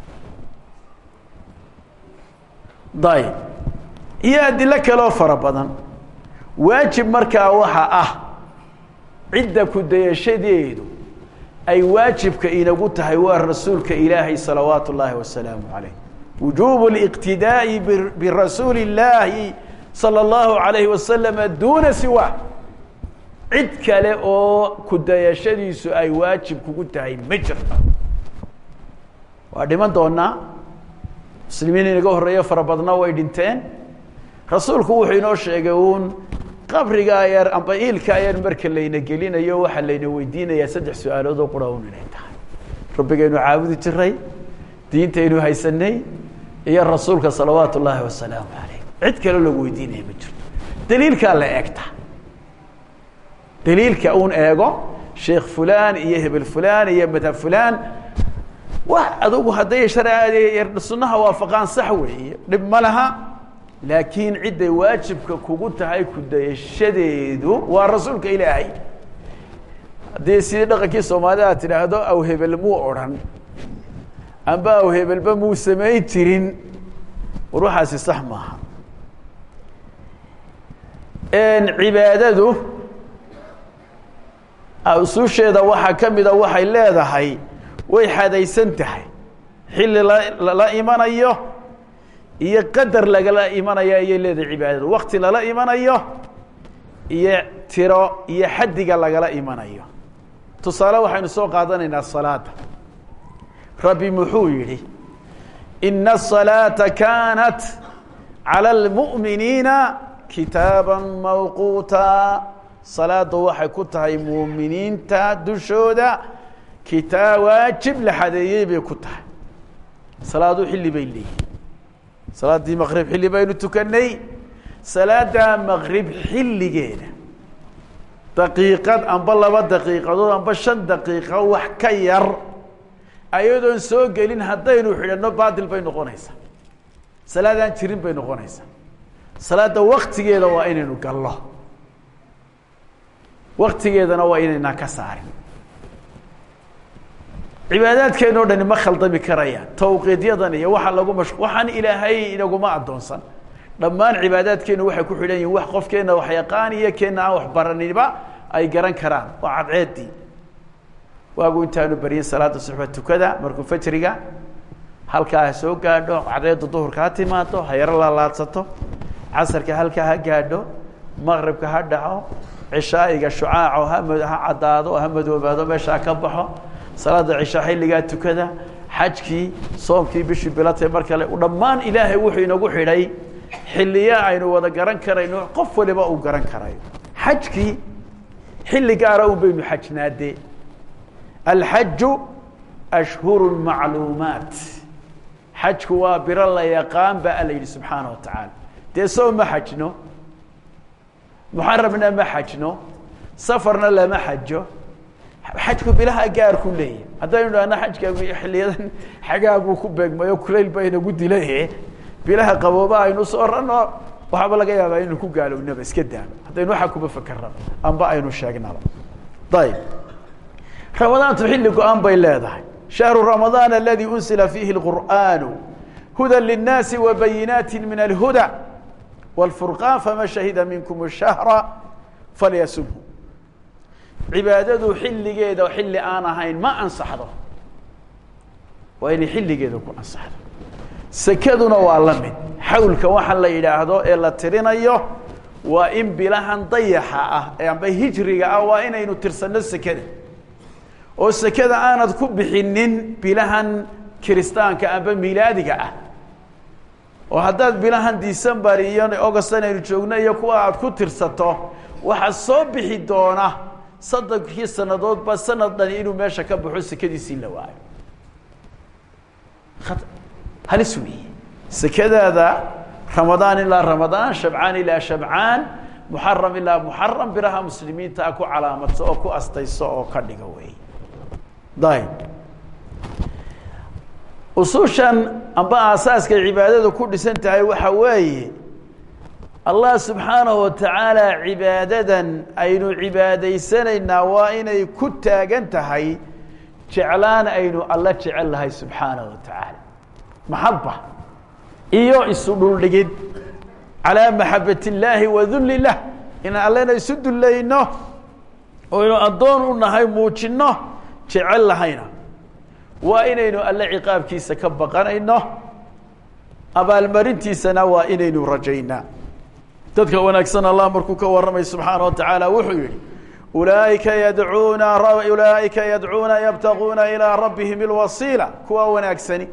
Dayib. Iyo adilo kaloo fara badan waajib markaa waxa ah cidda ku dayashadeedu ay waajibka inagu tahay waa rasuulka ilaahay salawaatu ullaahi wasalaamu calayh. Wujuubu اliqtidaa'i birasuuli اllaahi salى اllahu alayhi wasalama duuna siwa. Cid kale oo ku dayashadiisu ay waajib kugu tahay ma jirto waa dhiman doonaa muslimiin inaga horeeyo fara badna way dhinteen. Rasuulku wuxuu inoo sheegay uun qabrigaa yar amba iilkaa yar marka layna gelinayo waxaa layna weydiinayaa saddex su'aalood oo qura un inay tahay. Rabbigaynu caabudi jiray diintaynu haysanay iyo rasuulka salawaatu ullaahi cid kale lagu weydiinaya ma jirto. Daliilkaa la eegta. Daliilka un eego sheekh fulan iyo hebel fulan iyo madhab fulan wax adugu hadday sharca sunnaha waafaqaan sax weeye dhib ma laha. Laakiin cidday waajibka kugu tahay kudayashadeedu waa rasuulka ilaahay. Haddii sidii dhaqankii soomaalida aad tidhaahdo aw hebel muu odrhan amba aw hebelba muu samayn jirin. War waxaasi sax maaha cibaadadu usuusheeda waxaa ka mida waxay leedahay way xadaysan tahay xilli lala imanayo iyo qadar lagala imanayo ayay leedahay cibaadadu wakti lala imanayo iyo tiro iyo xaddiga lagala imanayo tusaale waxaynu soo qaadanaynaa salaada rabbi muxuu yihi ina الصalaaةa kanat calى اlmuؤminiina kitaaba mawquuta. Salaadu waxay ku tahay muuminiinta dushooda. Kitaa waajib la xadeeyey bay ku tahay. Salaadu xilli bay leeyihiin salaaddii maqrib xilli baynu tukanay salaada maqrib xilligeeda. Daqiiqad amba laba daqiiqadood amba shan daqiiqo wax ka yar. Ayadoon soo gelin haddaynu xidhanno baatil bay noqonaysaa. Salaadaan jirin bay noqonaysaa salaada waktigeeda waa inaynu gallo. Waktigeedana waa inaynaan ka saarin. Cibaadaadkeena o dhani ma khaldami karayaan tawqiidyadan iyo waxa lagu mash waxaan ilaahay inaguma addoonsan. Dhammaan cibaadaadkeenu waxay ku xidhan yihiin wax qofkeena wax yaqaan iyo keena aan wax baraniba ay garan karaan. Waa cadceedii. Waagu intaanu baryin salaada suxba tukada markuu fajriga halkaa ha soo gaadho cadceedda duhurka ha timaado ha yaro laalaadsato casarka halkaa ha gaadho maqribka ha dhaco cishaa'iga shucaaco ha caddaado ha madoobaado meeshaa ka baxo salaada cishaa xilligaa tukada xajkii soomkii bishii bilatay mar kale dhammaan ilaahay wuxuu inagu xidhay xilliya aynu wada garan karayno qof waliba uu garan karayo xajkii xilli gaara un baynu xajnaadee alxaju ashhuru macluumaat. Xajku waa biro la yaqaan ba ala yidhi subxaana wa tacaala dee soo ma xajno muxaramna ma xajno safarna lama xajo xajku bilaha gaarku leeyahy. Haddaynu dhahno xajka xiliyadan xagaa buu ku beegmayo kulayl ba inagu dilay bilaha qabooba aynu soo rano waxaaba laga yaabaa inaynu ku gaalownaba iska daaba haddaynu waxa kuba fakeraba amba aynu sheegnaba ayib ramadaantu xilli go'aan bay leedahay. Shahru ramadaan aladi unsila fiihi اlqur'aanu huda linnaasi wabayinaati min alhuda wاlfurqaan faman shahida minkum الshahra falyasumhu cibaadadu xilligeeda xilli aan ahayn ma ansaxdo waa inay xilligeeda ku ansaxdo sekaduna waa la mid xawlka waxa la yidhaahdo ee la tirinayo waa in bilahan dayaxa ah ee amba hijriga ah waa inaynu tirsanno sekada oo sekada aanad ku bixinin bilahan kiristaanka amba milaadiga ah oo haddaad bilahan december iyo august inaynu joogno iyo kuwa aad ku tirsato waxaa soo bixi doona saddenkii sanadoodba sanad dhani inuu meesha ka baxo sekadiisii la waayo. Halis weeye sekadaada ramadaan ilaa ramadaan shabcaan ilaa shabcaan muxaram ilaa muxaram biraha muslimiintaa ku calaamadso oo ku astayso oo ka dhiga wey dayib usushan amba aasaaskay cibaadada ku dhisan tahay waxa weeye allah subxaanahu watacaala cibaadadan aynu cibaadaysanaynaa waa inay ku taagan tahay jeclaan aynu alla jecel lahay subxaanahu watacaala maxaba iyo isu dhuldhigid calaa maxabat illaahi wa dulli lah inaan allena isu dullayno oo inu addoon u nahay muujinno jecel lahayna waa inaynu alle ciqaabkiisa ka baqanayno. Abaalmarintiisana waa inaynu rajaynaa dadka wanaagsan allah markuu ka warramay subxaana wa tacaala wuxuu yidhi ulaaika yadcuuna ulaaika yadcuuna yabtaguuna ilaa rabbihim ilwasiila kuwa wanaagsani.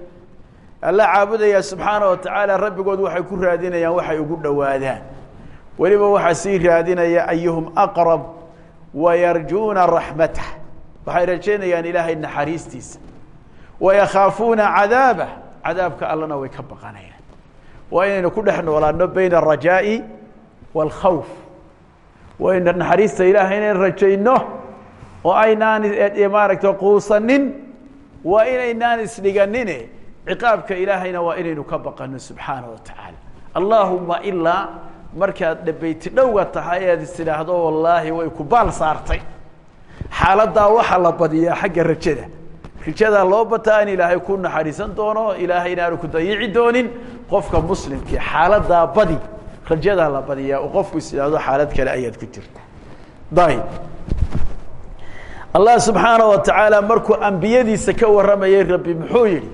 Alla caabudaya subxaana wa tacaala rabbigood waxay ku raadinayaan waxay ugu dhowaadaan. Weliba waxaa sii raadinaya ayuhum aqrab wayarjuuna raxmatah waxay rajaynayaan ilaahay naxariistiisa wayakhaafuuna cadaabah cadaabka allana way ka baqanayaan waa inaynu ku dhex noolaano bayna arajaa'i wاlkhawf waynu naxariista ilaahay inayn rajayno oo aynaan maaragta quusanin waa inaynaan isdhiganine ciqaabka ilaahayna waa inaynu ka baqano subxaana wa tacaala allaahuma ilaa markaad dhabeyti dhowga tahay ead is tidhaahdo wallaahi way ku baal saartay xaaladdaa waxaa la badiyaa xagga rajada rajadaa loo bataa in ilaahay ku naxariisan doono ilaahay inaanu ku dayici doonin qofka muslimkii xaaladaa badi rajadaa la badiyaa oo qofku is xaalad kale ayaad ku jirta. Dayib allah subxaana wa tacaala markuu ambiyadiisa ka warramayay rabbi muxuu yihi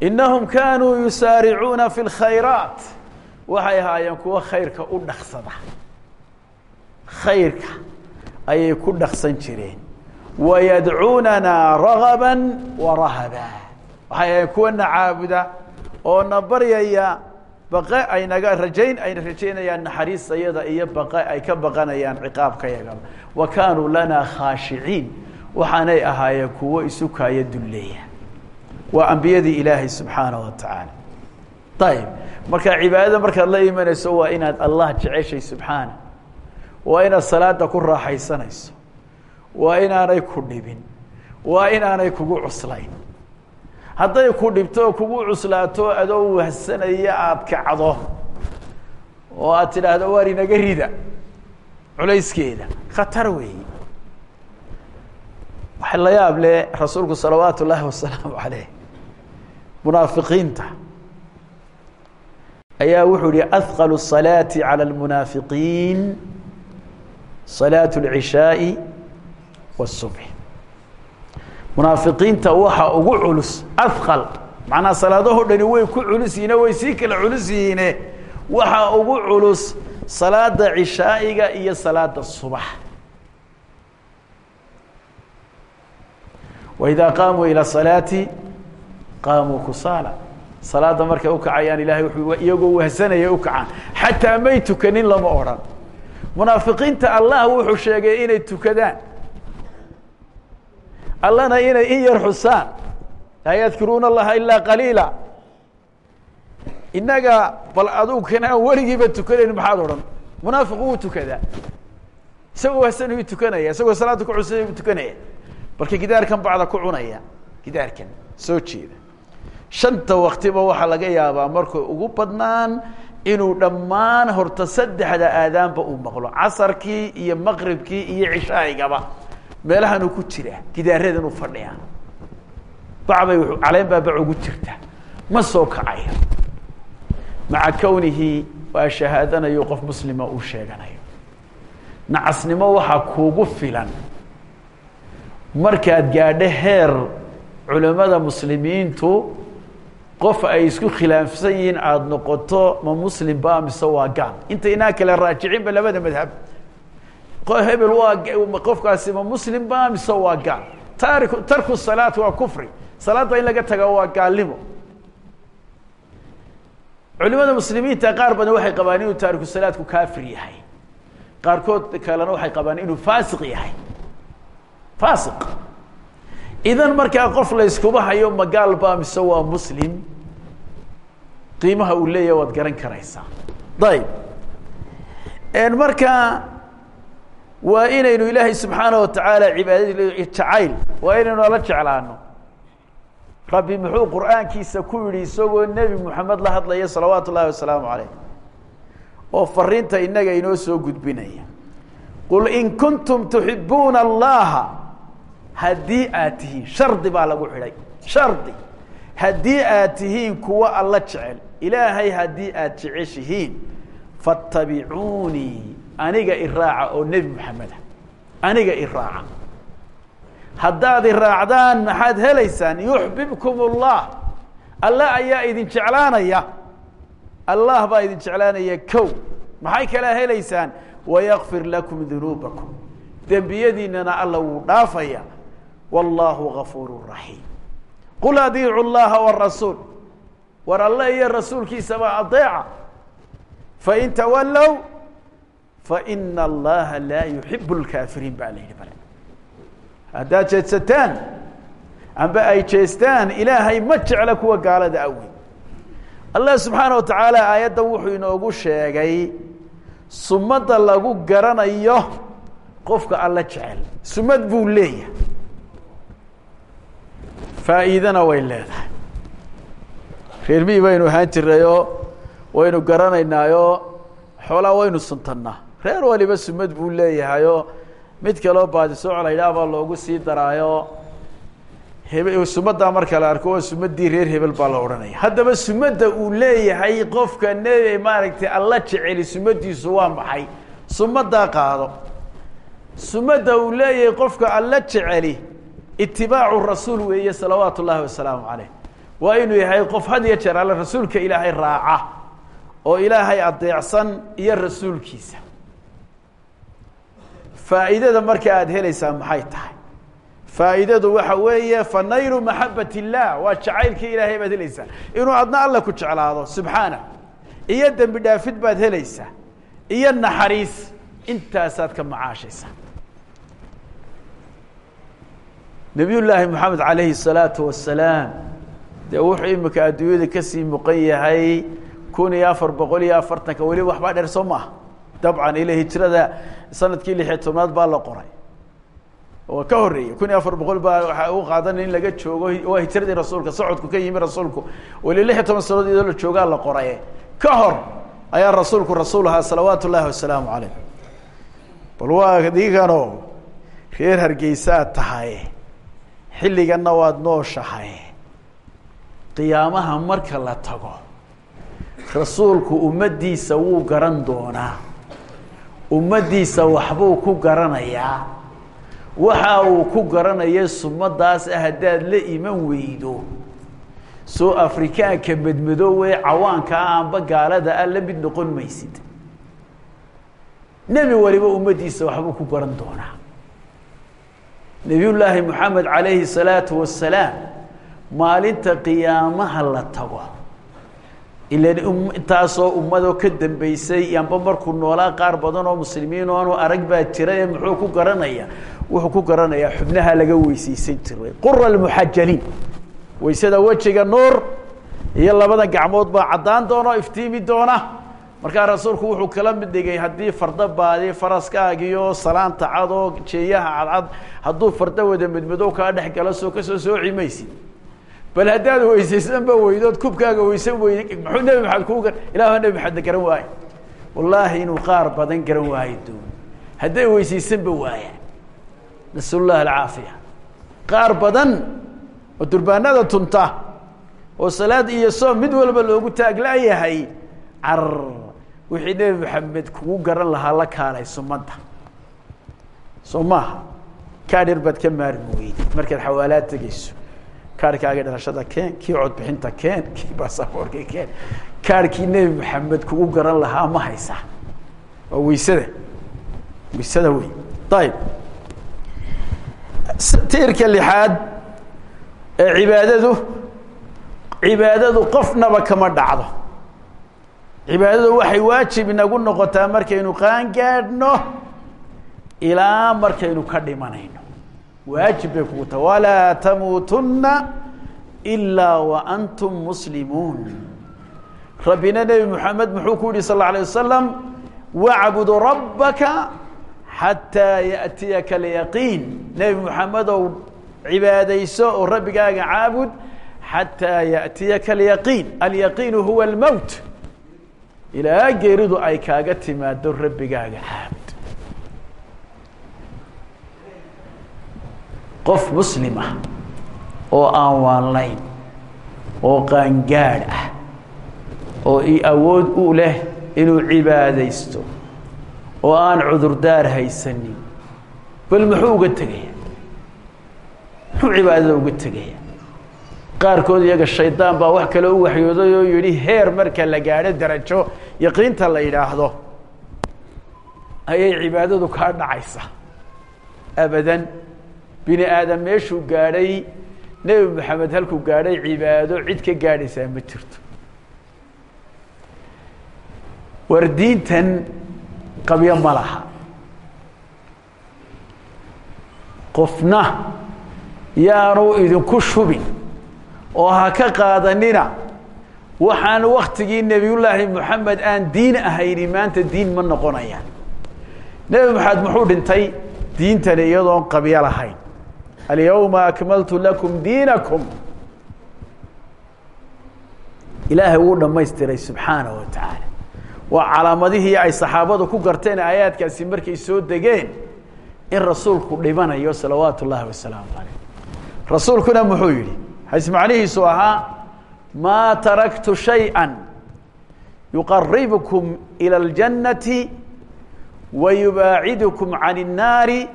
inahum kaanuu yusaaricuuna fi اlkhayraat waxay ahaayeen kuwo khayrka u dhaksada khayrka ayay ku dhaksan jireen wayadcuunana ragaba warahaba waxay ahaayeen kuwa na caabuda oo na baryaya baqe ay naga rajayn ayna rajaynayaan naxariista yada iyo baqe ay ka baqanayaan ciqaabka yaga. Wa kaanuu lana khaashiciin waxaanay ahaayeen kuwo isu kaaya dulleeya. Waa ambiyadii ilaahay subxaana wa tacaala ayib marka cibaadada markaad la imanayso waa inaad allah jeceshay subxaana. Waa inaad salaada ku raaxaysanayso waa inaanay ku dhibin. Waa inaanay kugu cuslayn. Hadday ku dhibto oo kugu cuslaato adoo wahsanaya aada kacdo. Oo aad tidhaahdo waar inaga rida. Culayskeeda khatar weeyi. Waxa la yaab le rasuulku salawaat ullaahi wasalaamu caleyh munaafiqiinta ayaa wuxuu yihi ahqalu salaati calى lmunaafiqiin salaat اlcishaai wالsubx munaafiqiinta waxa ugu culus ahqal macnaa salaadahoo dhani way ku culus yihiine way sii kala culus yihiine waxa ugu culus salaada cishaa'iga iyo salaada subax waidaa qaamuu ilى salaati qaamuu kusaala salaada markay ukacayaan ilahay wuxuu iyagoo wahsanaya ukacaan xataa may tukanin lama odhan munaafiqiinta allah wuxuu sheegay inay tukadaan allana inay in yar xusaan laa yadkuruuna allaha ilaa qaliila. Innaga bal adugkan aan weligiiba tukanayn maxaad odhan? Munaafiqu wuu tukadaa. Isagoo wahsan yuu tukanaya isagoo salaada ku cusay buu tukanaya. Balka gidaarkan bacda ku cunaya. Gidaarkan soo jeeda. Shanta waktiba waxaa laga yaabaa markay ugu badnaan inuu dhammaan horta saddexda aadaanba uu maqlo. Casarkii iyo maqribkii iyo cishaa'igaba meelahanuu ku jira gidaaradan u fadhiya. Bacbay caleyn baa bac ugu jirta. Ma soo kacaya maca kownihi waa shahaadanayo qof muslima uu sheeganayo. Nacasnimo waxaa kuugu filan. Markaad gaadho heer culimada muslimiintu qof ay isku khilaafsan yihiin aada noqoto ma muslim ba mise waa gaal? Inta inaa kale raajicinba labada madhab hebel waa qofkaasi ma muslim ba mise waa gaal? Taariku tarku salaat waa kufri. Salaadda in laga taga waa gaalnimo. Culimada muslimiinta qaar badan waxay qabaan inuu taariku salaadku kaafir yahay. Qaarkood kalena waxay qabaan inuu faasiq yahay. Faasiq. Idan markaa qof la yskuba hayo magaal ba mise waa muslim? Qiimaha uu leeyahay waad garan karaysaa. Ayib marka waa inaynu ilaahay subxaana watacaala cibaadad jacayl. Waa inaynu ala jeclaano rabbi muxuu qur'aankiisa ku yidhi isagoo nebi moxamed la hadlaya salawaatu ullahi wasalaamu calayh oo fariinta inaga inoo soo gudbinaya. Qul in kuntum tuxibuuna allaha haddii aad tihiin shardi baa lagu xidhay shardi. Haddii aad tihiin kuwa alla jecel ilaahay haddii aad jeceshihiin fattabicuunii aniga iraaca oo nebi moxameda aniga iraaca haddaad iraacdaan maxaad helaysaan? Yuxbibkum اllah alla ayaa idin jeclaanaya. Allah baa idin jeclaanaya kow. Maxay kala helaysaan? Wayakfir lakum dunuubakum dembiyadiinana alla wuu dhaafaya. Wallaahu gafuur raxiim qul adiicu llaha wrasuul war alle iyo rasuulkiisaba adeeca. Fain tawallow faina allaha laa yuxib اlkaafiriin baa la yidhi haddaad jeedsataan amba ay jeestaan ilaahay ma jecla kuwa gaalada awey allah subxaana watacaala aayaddan wuxuu inoogu sheegay sumadda lagu garanayo qofka alla jecel. Sumad buu leeyahay. Faa'iidana way leedahay. Reermihii baynu ahaan jirayoo waynu garanaynaayoo xoolaa waynu suntannaa reer waliba sumad buu leeyahayoo mid kaloo baadisooco la yidhaah baa loogu sii daraayo. Heb sumaddaa marka la arko waa sumaddii reer hebel baa la odhanaya. Haddaba sumadda uu leeyahay qofka ne maaragtay alla jeceli sumadiisu waa maxay? Sumaddaa qaado. Sumadda uu leeyahay qofka alla jeceli itibaacu rasuul weeye salawaatu ullaahi wasalaamu caleyh waa inuu yahay qof had iyo jeer alle rasuulka ilaahay raaca oo ilaahay adeecsan iyo rasuulkiisa faa'iidada marka aada helaysaa maxay tahay? Faa'iidadu waxa weeye fa naylu maxabat illah waa ilaahay baad helaysaa. Inuu adna alla ku jeclaado subxaana. Iyo dembi dhaafid baad helaysaa. Iyo naxariis intaasaad ka macaashaysaa. Nabiy llaahi moxamed الsalaatu wasalaam dee wuxuu imika adduunyada ka sii muqan yahay kun iyo afar boqol iyo afartanka weliba waxbaa dheer soo maaha dabcan ile hijrada sannadkii lixiyo tobnaad baa la qoray. Oo ka horreeyey kun iyo afar boqol baa waxaa u qaadan in laga joogo waa hijradii rasuulka socodku ka yimi rasuulku. Weli lix iyo toban sanadood iyadoo la joogaa la qoraye ka hor ayaa rasuulku rasuul ahaa salawaatu ullaahi wasalaamu caleyh bal waa diganoo reer hargeysaad tahay. Xilliganna waad nooshahay. Qiyaamaha marka la tago rasuulku ummaddiisa wuu garan doonaa ummaddiisa waxbuu ku garanayaa. Waxa uu ku garanaya sumadaas haddaad la iman weydo. Soo afrikaanka medmadoowe cawaanka ah amba gaalada ah la mid noqon maysid. Nebi waliba ummaddiisa waxbuu ku garan doonaa. Nebiyullaahi moxamed calayhi salaatu wasalaam maalinta qiyaamaha la tago ilan intaasoo ummadoo ka dambeysay amba markuu noolaa qaar badan oo muslimiin oo anu arag baa jira ee muxuu ku garanaya wuxuu ku garanayaa xubnaha laga weysaysan jiray. Qura almuxajaliin waysada wejiga nuur iyo labada gacmood baa caddaan doona o iftiimi doona. Markaa rasuulku wuxuu kala mid dhigay haddii fardo baadi faraskaagiyo salaanta cad oo jeeyaha cadcad hadduu fardo wada medmadow kaa dhex galo soo ka soo sooci maysid bal haddaad weysaysanba weydood kubkaaga weysan weyda muxuu nebi maxamed kuu gar ilaah nebi maxamedna garan waayo wallaahi inuu qaar badan garan waayo doon. Hadday weysaysanba waayaan nasal alcaafiya. Qaar badan oo durbaanada tunta oo salaad iyo soom mid walba loogu taaglayahay car wixii nebi maxamed kugu garan lahaa la kaalay sumadda soo maaha? Kaadhir baad ka maarmi weyday markaad xawaalaad tegeyso kaarhkaaga dhalashada keen kii codbixinta keen kii basaboorka keen. Kaarhkii nebi maxamed kugu garan lahaa ma haysa. Waa weysada weysada wey ayib tiirka lixaad ee cibaadadu cibaadadu qofnaba kama dhacdo. Cibaadadu waxay waajib inagu noqotaa markaynu qaangaadhno ilaa markaynu ka dhimanayno waajib bay kugu taha walaa tamuutunna ilaa wa antum muslimuun rabbina nebi moxamed muxuu ku yihi sal alla alay wasalam wacbud rabbaka xataa yaأtiyaka alyaqiin nebi moxamedow cibaadayso oo rabbigaaga caabud xataa yaأtiyaka alyaqiin alyaqiinu huwa almowt ilaa geeridu ay kaaga timaado rabbigaaga caabud qof muslim ah oo aan waanlayn oo qaangaadh ah oo i awood u leh inuu cibaadaysto oo aan cudurdaar haysanin bal muxuu uga tegaya muxuu cibaadada uga tegaya qaarkood iyaga shaydaan baa wax kale u waxyooday oo yihi heer marka la gaadho darajo yaqiinta la yidhaahdo. Ayay cibaadadu kaa dhacaysa abadan bini aadam meeshuu gaadhay nebi maxamed halkuu gaadhay cibaado cid ka gaadhaysaa ma jirto. War diintan qabyo ma laha. Qofna yaanu idinku shubin oo ha ka qaadanina waxaan waktigii nebiyullaahi moxamed aan diin ahayni maanta diin ma noqonayaan. Nebi maxamed muxuu dhintay diintani iyadoon qabyo lahayn alyawma akmaltu lakum diinakum ilaahay wuu dhamaystiray subxaanaه wa tacaala waa calaamadihii ay saxaabadu ku garteen aayaadkaasi markay soo degeen in rasuulku dhibanayo salawaatu اllahi wasalaamu alayh rasuulkuna muxuu yihi hays macnihiisu ahaa maa taraktu shayئa yuqaribkum ilى اljannati wa yubaacidkum can الnaari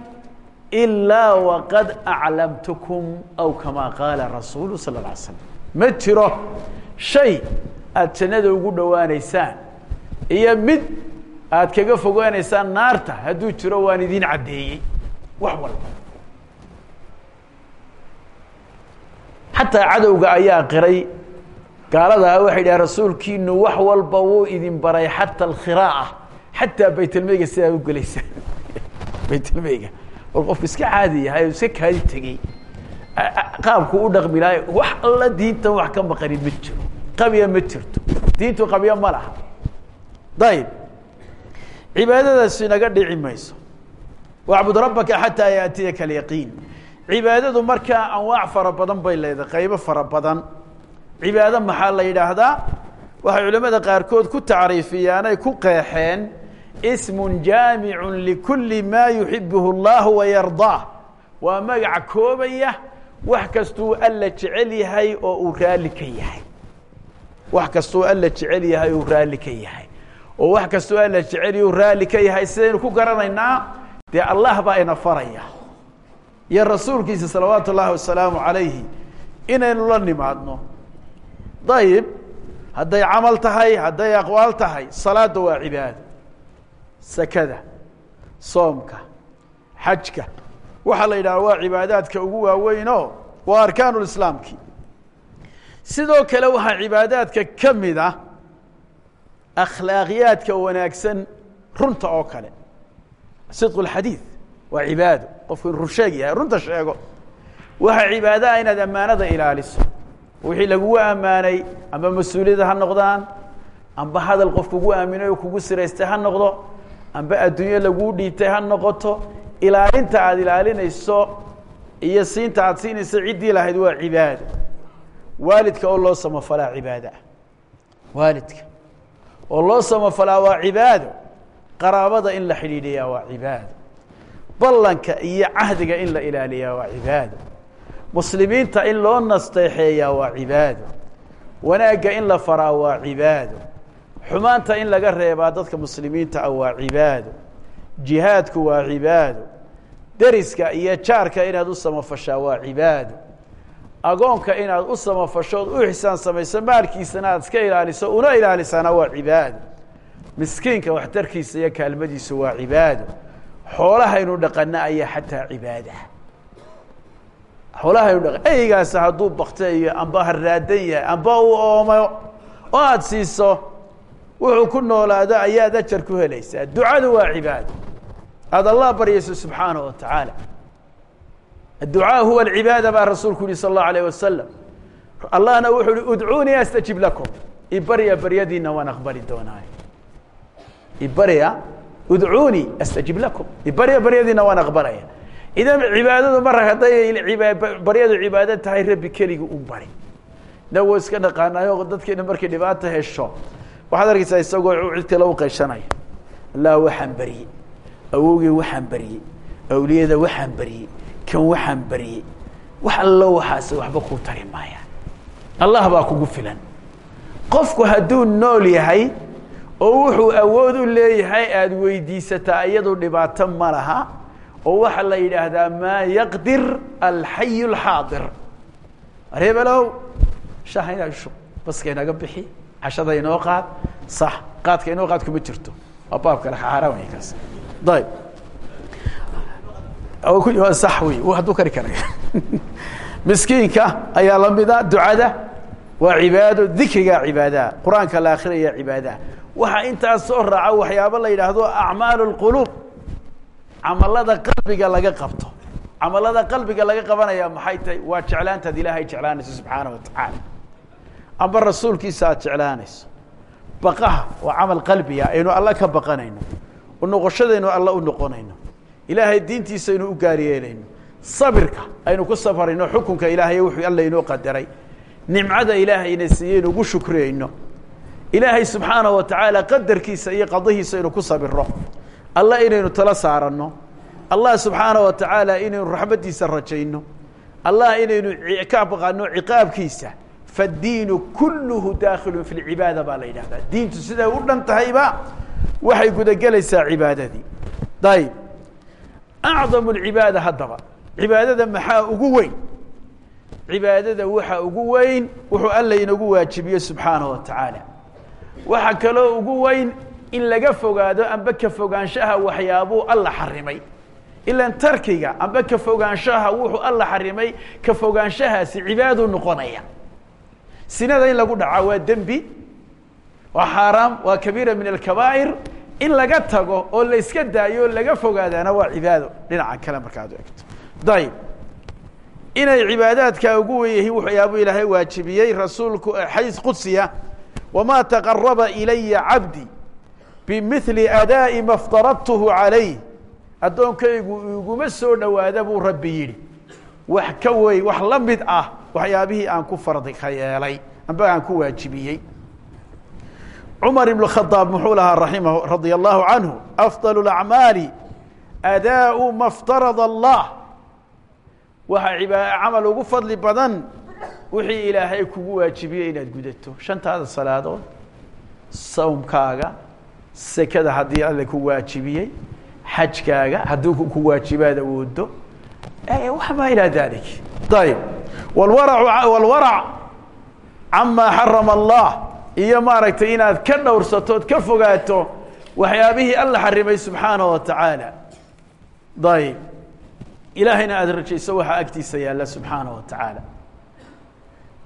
ilaa waqad aclamtukum aw kamaa qaala rasuulu sal lla slam ma jiro shay aada jannada ugu dhowaanaysaan iyo mid aada kaga fogaanaysaan naarta hadduu jiro waan idin caddeeyey wax walba xataa cadowga ayaa qiray gaaladaa waxay dhaha rasuulkiinu wax walba wuu idin baray xata alkhiraa'a xataa baytlmeyga sidaa u gelaysaan baytlmeyga war qofku iska caadi yahay o iska kaadi tegey qaabku u dhaqmi lahay wax alla diintan wax ka maqanin ma jiro. Qabya ma jirto. Diintu qabyo ma laha. Ayib cibaadadaas inaga dhici mayso. Wacbud rabbaka xataa yaatiyaka alyaqiin. Cibaadadu markaa anwaac fara badan bay leedahay qaybo fara badan. Cibaado maxaa la yidhaahdaa? Waxay culimmada qaarkood ku tacriifiyaanay ku qeexeen ismun jaamicun likulli maa yuxibuhu allahu wayardaah waa magac koobaya wax kastuu alla jecel yahay oo uu raalli ka yahay. Wax kastuu alla jecel yahay uu raalli ka yahay. Oo wax kastuu alla jecel uu raalli ka yahay sidaynu ku garanaynaa dee allah baa ina faraya. Iyo rasuulkiisa salawaatu ullaahi wasalaamu calayhi inaynu la nimaadno. Dayib hadday camal tahay hadday aqwaal tahay salaadda waa cibaado sakada soomka xajka. Waxaa la yidhaha waa cibaadaadka ugu waaweynoo waa arkaanu lislaamki sidoo kale waxaa cibaadaadka ka mid ah akhlaaqiyaadka wanaagsan runta oo kale. Sidqu lxadiid waa cibaado. Qofku in run sheeg yahay runta sheego. Waxaa cibaadaha inaad ammaanada ilaaliso. Wixii lagugu ammaanay amba mas'uuliyadda ha noqdaan amba hadal qof kugu aaminay oo kugu siraystay ha noqdo amba adduunyo laguu dhiibtay ha noqoto ilaalinta aada ilaalinayso iyo siinta aada siinayso ciddii lahayd waa cibaado waalidka oo loo samafalaa cibaada. Waalidka oo loo samafalaa waa cibaado. Qaraabada in la xidhiidhiyaa waa cibaado. Ballanka iyo cahdiga in la ilaaliyaa waa cibaado. Muslimiinta in loo nasteexeeyaa waa cibaado. Wanaagga in la faraa waa cibaado xumaanta in laga reebaa dadka muslimiinta ah waa cibaado jihaadku waa cibaado deriska iyo jaarka inaad u samafashaa waa cibaado agoonka inaad u samafasho ood u ixsaan samayso maalkiisana aad iska ilaaliso una ilaalisaana waa cibaado miskiinka waxtarkiisa iyo kaalmadiisu waa cibaado xoolahaynu dhaqana ayaa xataa cibaada. Xoolahaynu dhaqan eygaas hadduu bakteeyo amba haraadan yahay amba uu oomo oo aada siiso wuxuu ku noolaado ayaad ajar ku helaysaa. Ducadu waa cibaado aada allah baryayso subxaanaه wa tacaala adducaa huwa alcibaada baa rasuulku yihi sal اllahu alayh wasalam allahna wuxuu uhi udcuunii astajib lakum. Ibarya baryadiina waan aqbali doonaaye ibarya udcuunii astajib lakum. Ibarya baryadiina waan aqbalaya. Idan cibaadadu mar hadday baryadu cibaado tahay rabbi keligi un bari nawo iska dhaqaanayo dadkeena markay dhibaata hesho waxaad arkaysaa isagoo cid kale u qayshanaya allah waxaan baryey awowgey waxaan baryey awliyada waxaan baryey kan waxaan baryey wax allo waxaas waxba kuu tari maayaan allah baa kugu filan. Qofku hadduu nool yahay oo wuxuu awood u leeyahay aada weydiisataa iyadu dhibaato ma laha oo waxaa la yidhaahdaa maa yaqdir alxayu alxaadir areebelow shaha inaa bixi cashada inoo qaad sax qaadka inoo qaad kuma jirto. Waa baab kale xaaraan wey kaas. Ayb sax wey hadduu kari karaya miskiinka ayaa lamida ducada waa cibaado dikrigaa cibaadaha qur'aanka la akriyaya cibaadaha waxaa intaas soo raaca waxyaabo la yidhaahdo acmaal اlquluub camalada qalbiga laga qabto. Camalada qalbiga laga qabanaya maxay tahay? Waa jeclaantaad ilaahay jeclaanayso subxaana wa tacaala amba rasuulkiisa aad jeclaanayso. Baqaha waa camal qalbiga aynu alla ka baqanayno. Unoqoshadaynu alla u noqonayno. Ilaahay diintiisa aynu u gaar yeelayno. Sabirka aynu ku sabrayno xukunka ilaahay wuxuu alla inoo qadaray. Nimcada ilaahayna siiyeynu ugu shukriyeyno. Ilaahay subxaanaه wa tacaala qadarkiisa iyo qadahiisa aynu ku sabiro alla inaynu tala saaranno. Allah subxaanaه wa tacaala inaynu raxmadiisa rajayno. Allah inaynu ka baqano ciqaabkiisa faddiinu kulluhu daakilu fi lcibaada baa la yidhahdaa diintu siday u dhan tahayba waxay gudagelaysaa cibaadadii ayb acdamu اlcibaada haddaba cibaadada maxaa ugu weyn cibaadada waxa ugu weyn wuxuu alla inagu waajibiye subxaanaه wa tacaala waxaa kaloo ugu weyn in laga fogaado amba ka fogaanshaha waxyaabuu alla xarimay ilan tarkiga amba ka fogaanshaha wuxuu alla xarimay ka fogaanshahaasi cibaaduu noqonaya sinada in lagu dhaca waa dembi waa xaaraam waa kabiira min alkabaa'ir. In laga tago oo la iska daayo laga fogaadaana waa cibaado. Dhinaca kale markaad egto dayib. Inay cibaadaadka ugu wen yihiin ilaahay waajibiyey rasuulku xadiis qudsiya wma taqaraba ilaya cabdii bimili adaa'i ma ftaradtuhu calayh addoonkaygu iguma soo dhowaada buu rabbi yidhi. Wax ka wey wax la mid ah waxyaabihii aan ku fardka yeelay amba aan ku waajibiyey. Cumar ibn khadaab muxuu lahaa raima radia allahu canhu afضal اlacmaali adaau ma ftarada allah. Waxa ibaa camal ugu fadli badan wixii ilaahay kugu waajibiyey inaad gudato. Shantaada salaadood sawmkaaga sekada haddii alle ku waajibiyey xajkaaga haddii ku waajibaad awoodo waxmaa ilaa dalik. Ayb wlwarac camaa xarama allah iyo maaragtay inaad ka dhowrsatood ka fogaato waxyaabihii alla xarimay subxaanaه wa tacaala. Ayb ilaahayna aada rajayso waxaa agtiisa yaalla subxaanaه wa tacaala.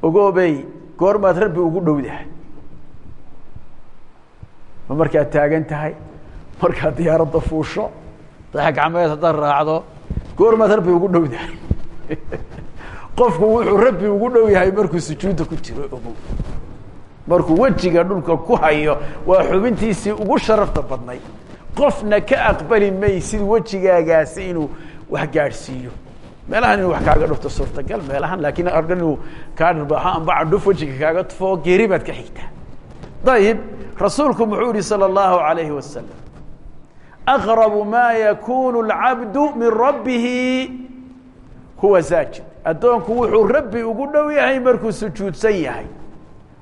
Ogoobey goormaad rabbi ugu dhowdahay ma markaad taagan tahay? Markaad diyaaradda fuusho? Dayax gacmeed haddaad raacdo goormaad rabbi ugu dhowdahay qofku wuxuu rabbi ugu dhow yahay markuu sujuudda ku jiro ogow markuu wejiga dhulka ku hayo waa xubintiisii ugu sharafta badnay qofna ka aqbali maysid wejigaagaasi inuu wax gaadhsiiyo meelahan inuu wax kaaga dhufto suurtagal meelahan laakiin argan inuu kaa dharbaaxo amba candhuf wejiga kaaga tufo geeri baad ka xigtaa ayib rasuulku muxuu yihi salى اllahu alayhi wasalam aqrabu ma yakunu اlcabdu min rabbihi huwa zaajid addoonku wuxuu rabbi ugu dhow yahay markuu sujuudsan yahay.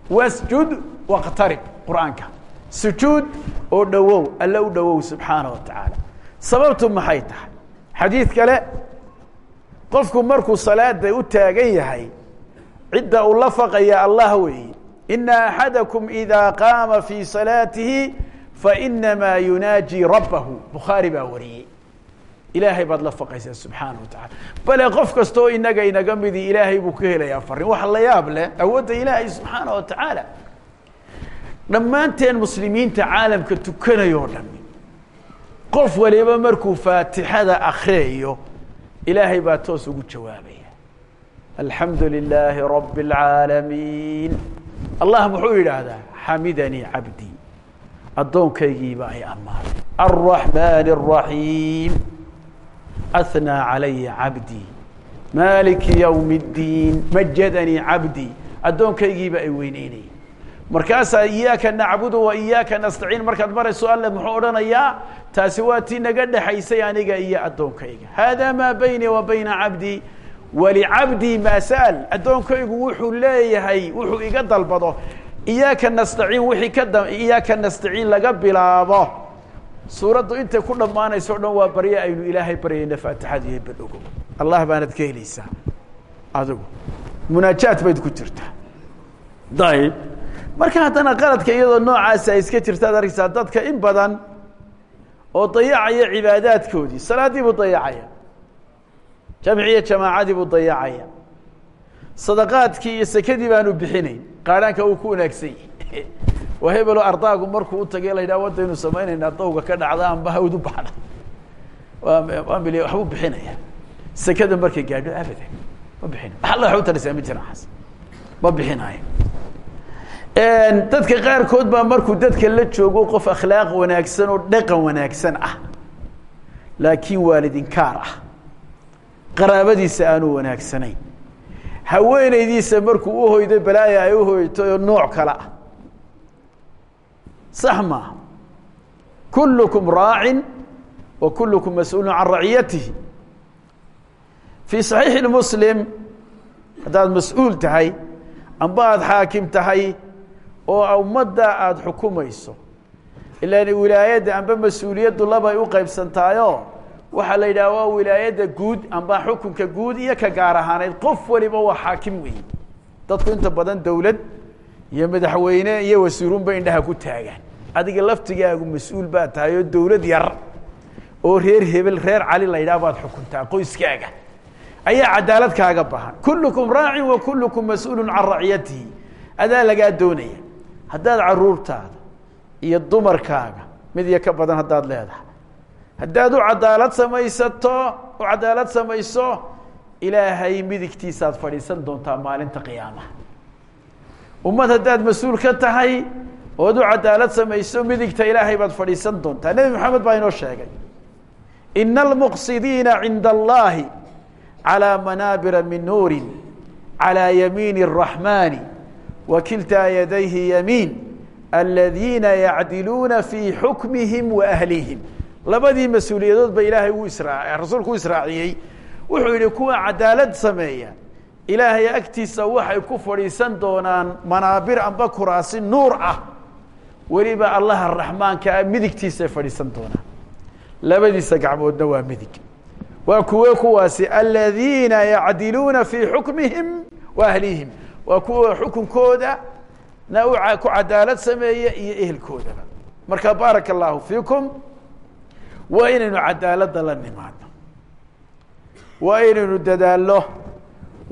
Wasjud waqtarib qur'aanka. Sujuud oo dhowow alle u dhowow subxaanaه wa tacaala sababtu maxay tahay? Xadiid kale qofku markuu salaada u taagan yahay cidda uu la faqaya allah weeye. Ina axadakum ida qaama fii salaatihi fainamaa yunaaji rabbahu. Bukhaari baa wariyey ilaahay baad la faqaysaa subxaana wa tacala bale qof kastoo inaga inaga midii ilaahay buu ka helayaa farin wax la yaab leh awoodda ilaahay subxaana wa tacaala dhammaanteen muslimiinta caalamka tukanayoo dhan qof waliba markuu faatixada akriyayo ilaahay baa toos ugu jawaabaya alxamdu lilaahi rabi اlcaalamiin allah muxuu yidhaahdaa xamidanii cabdii addoonkaygiiba ay ammaanay alraxmaan الraxiim أثنى عalaya cabdii maliki ywم الdiin majadanii cabdii addoonkaygiiba ay weyneynaya markaasaa iyaaka nacbudu wa iyaaka nastaciin markaad marayso alle muxuu odhanayaa taasi waa tii naga dhexaysay aniga iyo addoonkayga hada maa baynii wa bayna cabdii walicabdii maa sa'l addoonkaygu wuxuu leeyahay wuxuu iga dalbado iyaaka nastaciin wixii ka iyaaka nastaciin laga bilaabo suuraddu intay ku dhammaanayso o dhan waa barye aynu ilaahay baryayna faatixada iyo badhogo allah baanad ka helaysaa. Adigu munaajaat bayd ku jirtaa ayib marka haddana qaladka iyadoo noocaasi ay iska jirtaad arkaysaa dadka in badan oo dayacaya cibaadaadkoodii salaaddii buu dayacaya jamciyo jamaacadii buu dayacaya sadaqaadkii iyo sekadii baanu bixinayn qaadhaanka uu ku wanaagsan yahy waa hebelo ardaagu markuu utagay la yidhaha wadaynu samaynaynaa dawga ka dhacda amba hawd u baxda. Waa waa mil waxbuu bixinaya. Sekada markay gaadho abadan ma bixin. Wax alla wax u tarisaa ma jira xas ma bixinayo dadka qaarkood baa markuu dadka la joogo qof akhlaaq wanaagsan oo dhaqan wanaagsan ah. Laakiin waalidinkaar ah. Qaraabadiisa aanu wanaagsanayn. Haweenaydiisa markuu uhoydo balaaya ay uhoyto oo nooc kale ah sax maaha kullukum raacin wa kullukum mas'uulu can raciyatihi. Fii saxiixi muslim haddaad mas'uul tahay amba aada xaakim tahay oo ummadda aada xukumayso ilaan wilaayadda amba mas'uuliyaddu labay u qaybsantaayo waxaa la yidhaha waa wilaayadda guud amba xukunka guud iyo ka gaar ahaaneyd qof waliba waa xaakim weeye dadku inta badan dowlad iyo madaxweyne iyo wasiirunba indhaha ku taagaan. Adiga laftigaagu mas'uul baa tahay oo dowlad yar oo reer hebel reer cali la yidhaha baad xukuntaa qoyskaaga. Ayaa cadaalad kaaga baahan. Kullukum raacin wa kullukum mas'uulun can raciyatihi. Adaa lagaa doonaya. Haddaad caruurtaada iyo dumarkaaga mid iyo ka badan haddaad leedahay. Haddaad u cadaalad samaysato u cadaalad samayso ilaahay midigtiisaad fadhiisan doontaa maalinta qiyaamaha ummad haddaad mas-uul ka tahay ood u cadaalad samayso midigta ilaahay baad fadhiisan doontaa nebi moxamed baa inoo sheegay ina almuqsidiina cinda allahi calىa manaabira min nuuri calىa yamiini الraxmani wa kiltaa yadayhi yamiin aladiina yacdiluuna fii xukmihim wa ahlihim labadii mas-uuliyadood ba ilaahay uu israa rasuulku u israaciyey wuxuu yihi kuwa cadaalad sameeya ilaahay agtiisa waxay ku fadhiisan doonaan manaabir amba kuraasi nuur ah. Weliba allaha raxmaanka ah midigtiisay fadhiisan doonaan. Labadiisa gacmoodna waa midig. Waa kuwe kuwaasi aladiina yacdiluuna fii xukmihim wa ahlihim. Waa kuwa xukunkooda na ku cadaalad sameeya iyo ehelkoodaba marka baaraka allahu fiikum waa inaynu cadaaladda la nimaadno. Waa inaynu dadaalno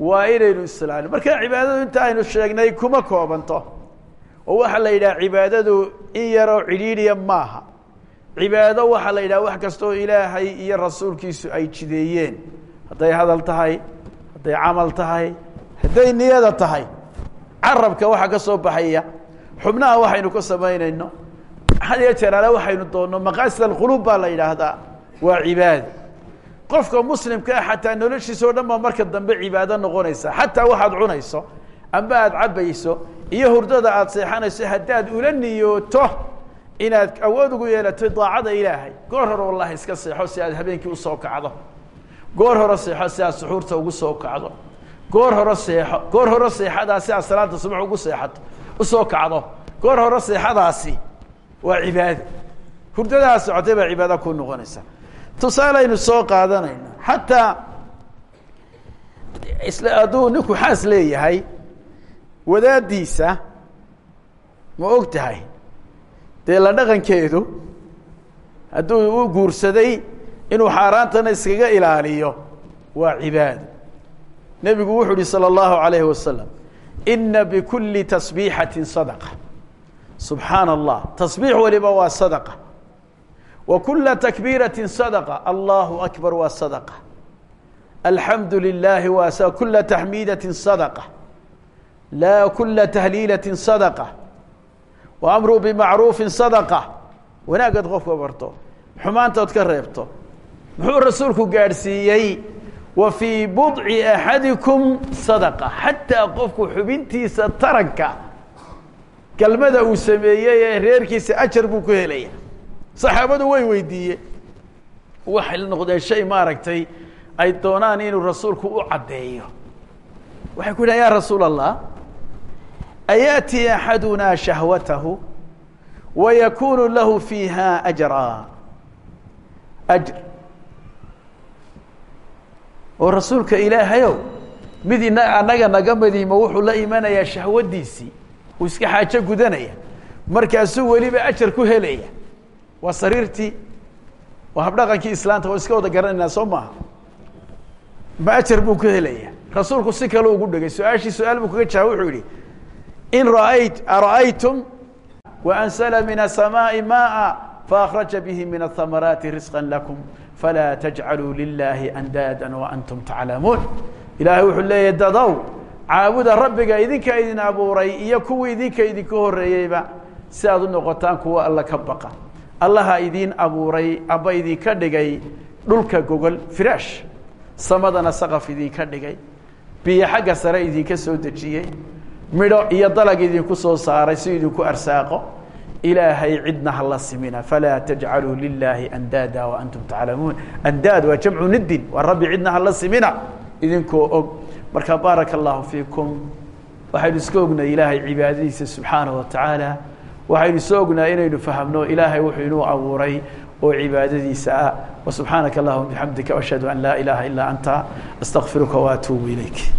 waa inaynu islaalno marka cibaadadu inta aynu sheegnay kuma koobanto. Oo waxaa la yidhaha cibaadadu in yaroo cidhiidhiya maaha. Cibaado waxaa la yidhaha wax kastaoo ilaahay iyo rasuulkiisu ay jideeyeen. Hadday hadal tahay hadday camal tahay hadday niyada tahay. Carabka waxaa ka soo baxaya. Xubnaha waxaynu ka samaynayno. Had iyo jeer ale waxaynu doonno. Maqaasid alquluub baa la yidhaahdaa. Waa cibaado qofka muslimka ah xataa noloshiisa o dhan baa marka dambe cibaado noqonaysa. Xataa waxaad cunayso amba aad cabayso iyo hurdada aad seexanayso haddaad ula niyooto inaad awood ugu yeelato daacada ilaahay. Goor hore wallahi iska seexo si aad habeenkii u soo kacdo. Goor hore seexo si aad suxuurta ugu soo kacdo. Goor hore seexo goor hore seexadaa si aad salaada subax ugu seexato u soo kacdo. Goor hore seexadaasi waa cibaado. Hurdadaha socotay baa cibaado ku noqonaysa tusaaleynu soo qaadanayna xataa hadduu ninku xaas leeyahay wadaadiisa ma og tahay. Dee la dhaqankeedu hadduu u guursaday inuu xaaraantana iskaga ilaaliyo waa cibaado nebigu wuxuu uhi salى اllahu alayhi wasalam ina bikuli tasbiixati sadaqa. Subxaana allah tasbiix waliba sadaqa kula takbiirati sadaqa. Allahu akbar waa sadaqa. Alxamdu lilahi waa kula taxmiidati sadaqa. Laa kula tahliilati sadaqa. Wa amru bimacruufi sadaqa. Wanaagad qofka barto. Xumaantood ka reebto. Muxuu rasuulku gaadhsiiyey wa fii budci axadikum sadaqa. Xataa qofku xubintiisa taranka galmada uu sameeyey ee reerkiisa ajar buu ku helaya saxaabadu way weydiiyeen. Waxay noqdeen shay maaragtay ay doonaan inuu rasuulku u caddeeyo. Waxay ku yidhahan ya rasuul allah ayaأti axaduna shahwatahu wa lahu fiiha ajra. Ajr. Oo rasuulka ilaahayow mid annaga naga madiimo wuxuu la imanayaa shahwadiisii uu iska xaajo gudanaya markaasuu weliba ajar ku helaya waa sariirtii waa habdhaqankii islaamta waa iska wada garanaynaa soo maaha ma ajar buu ku helaya rasuulku si kale ugu dhegay su-aashii su-aal buu kaga jawaab wuxuu yihi in raayt ara'aytum waأnsla min الsamaaءi maءa faأkraja bihi min الhamaraati risqا lakum falaa tajcaluu lilahi andaada waantum taclamuun ilaahay wuxuu leeyahy dadow caabuda rabbiga idinka idin abuuray iyo kuwii idinka idinka horeeyeyba si aad u noqotaan kuwa alla ka baqa allaha idin abuuray amba idinka dhigay dhulka gogol firaash samadana saqaf idinka dhigay. Biyo xagga sare idinka soo dejiyey midho iyo dalag idinku soo saaray si idinku arsaaqo. Ilaahay cidna hala simina. Falaa tajcaluu lilahi andaada waantum taclamuun. Andaad waa jamcu nidin waa rabbi cidna hala simina. Idinkoo og. Marka baaraka allahu fiikum. Waxaynu iska ognay ilaahay cibaadadiisa subxaanaه wa tacaala waxaynu iso ognaa inaynu fahamno ilaahay wuxuu inuu abuuray oo cibaadadiisa ah. Wa subxaanaka allahuma bixamdika ashhadu an laa ilaha ilaa anta astaqfiruka waatuubu ilayk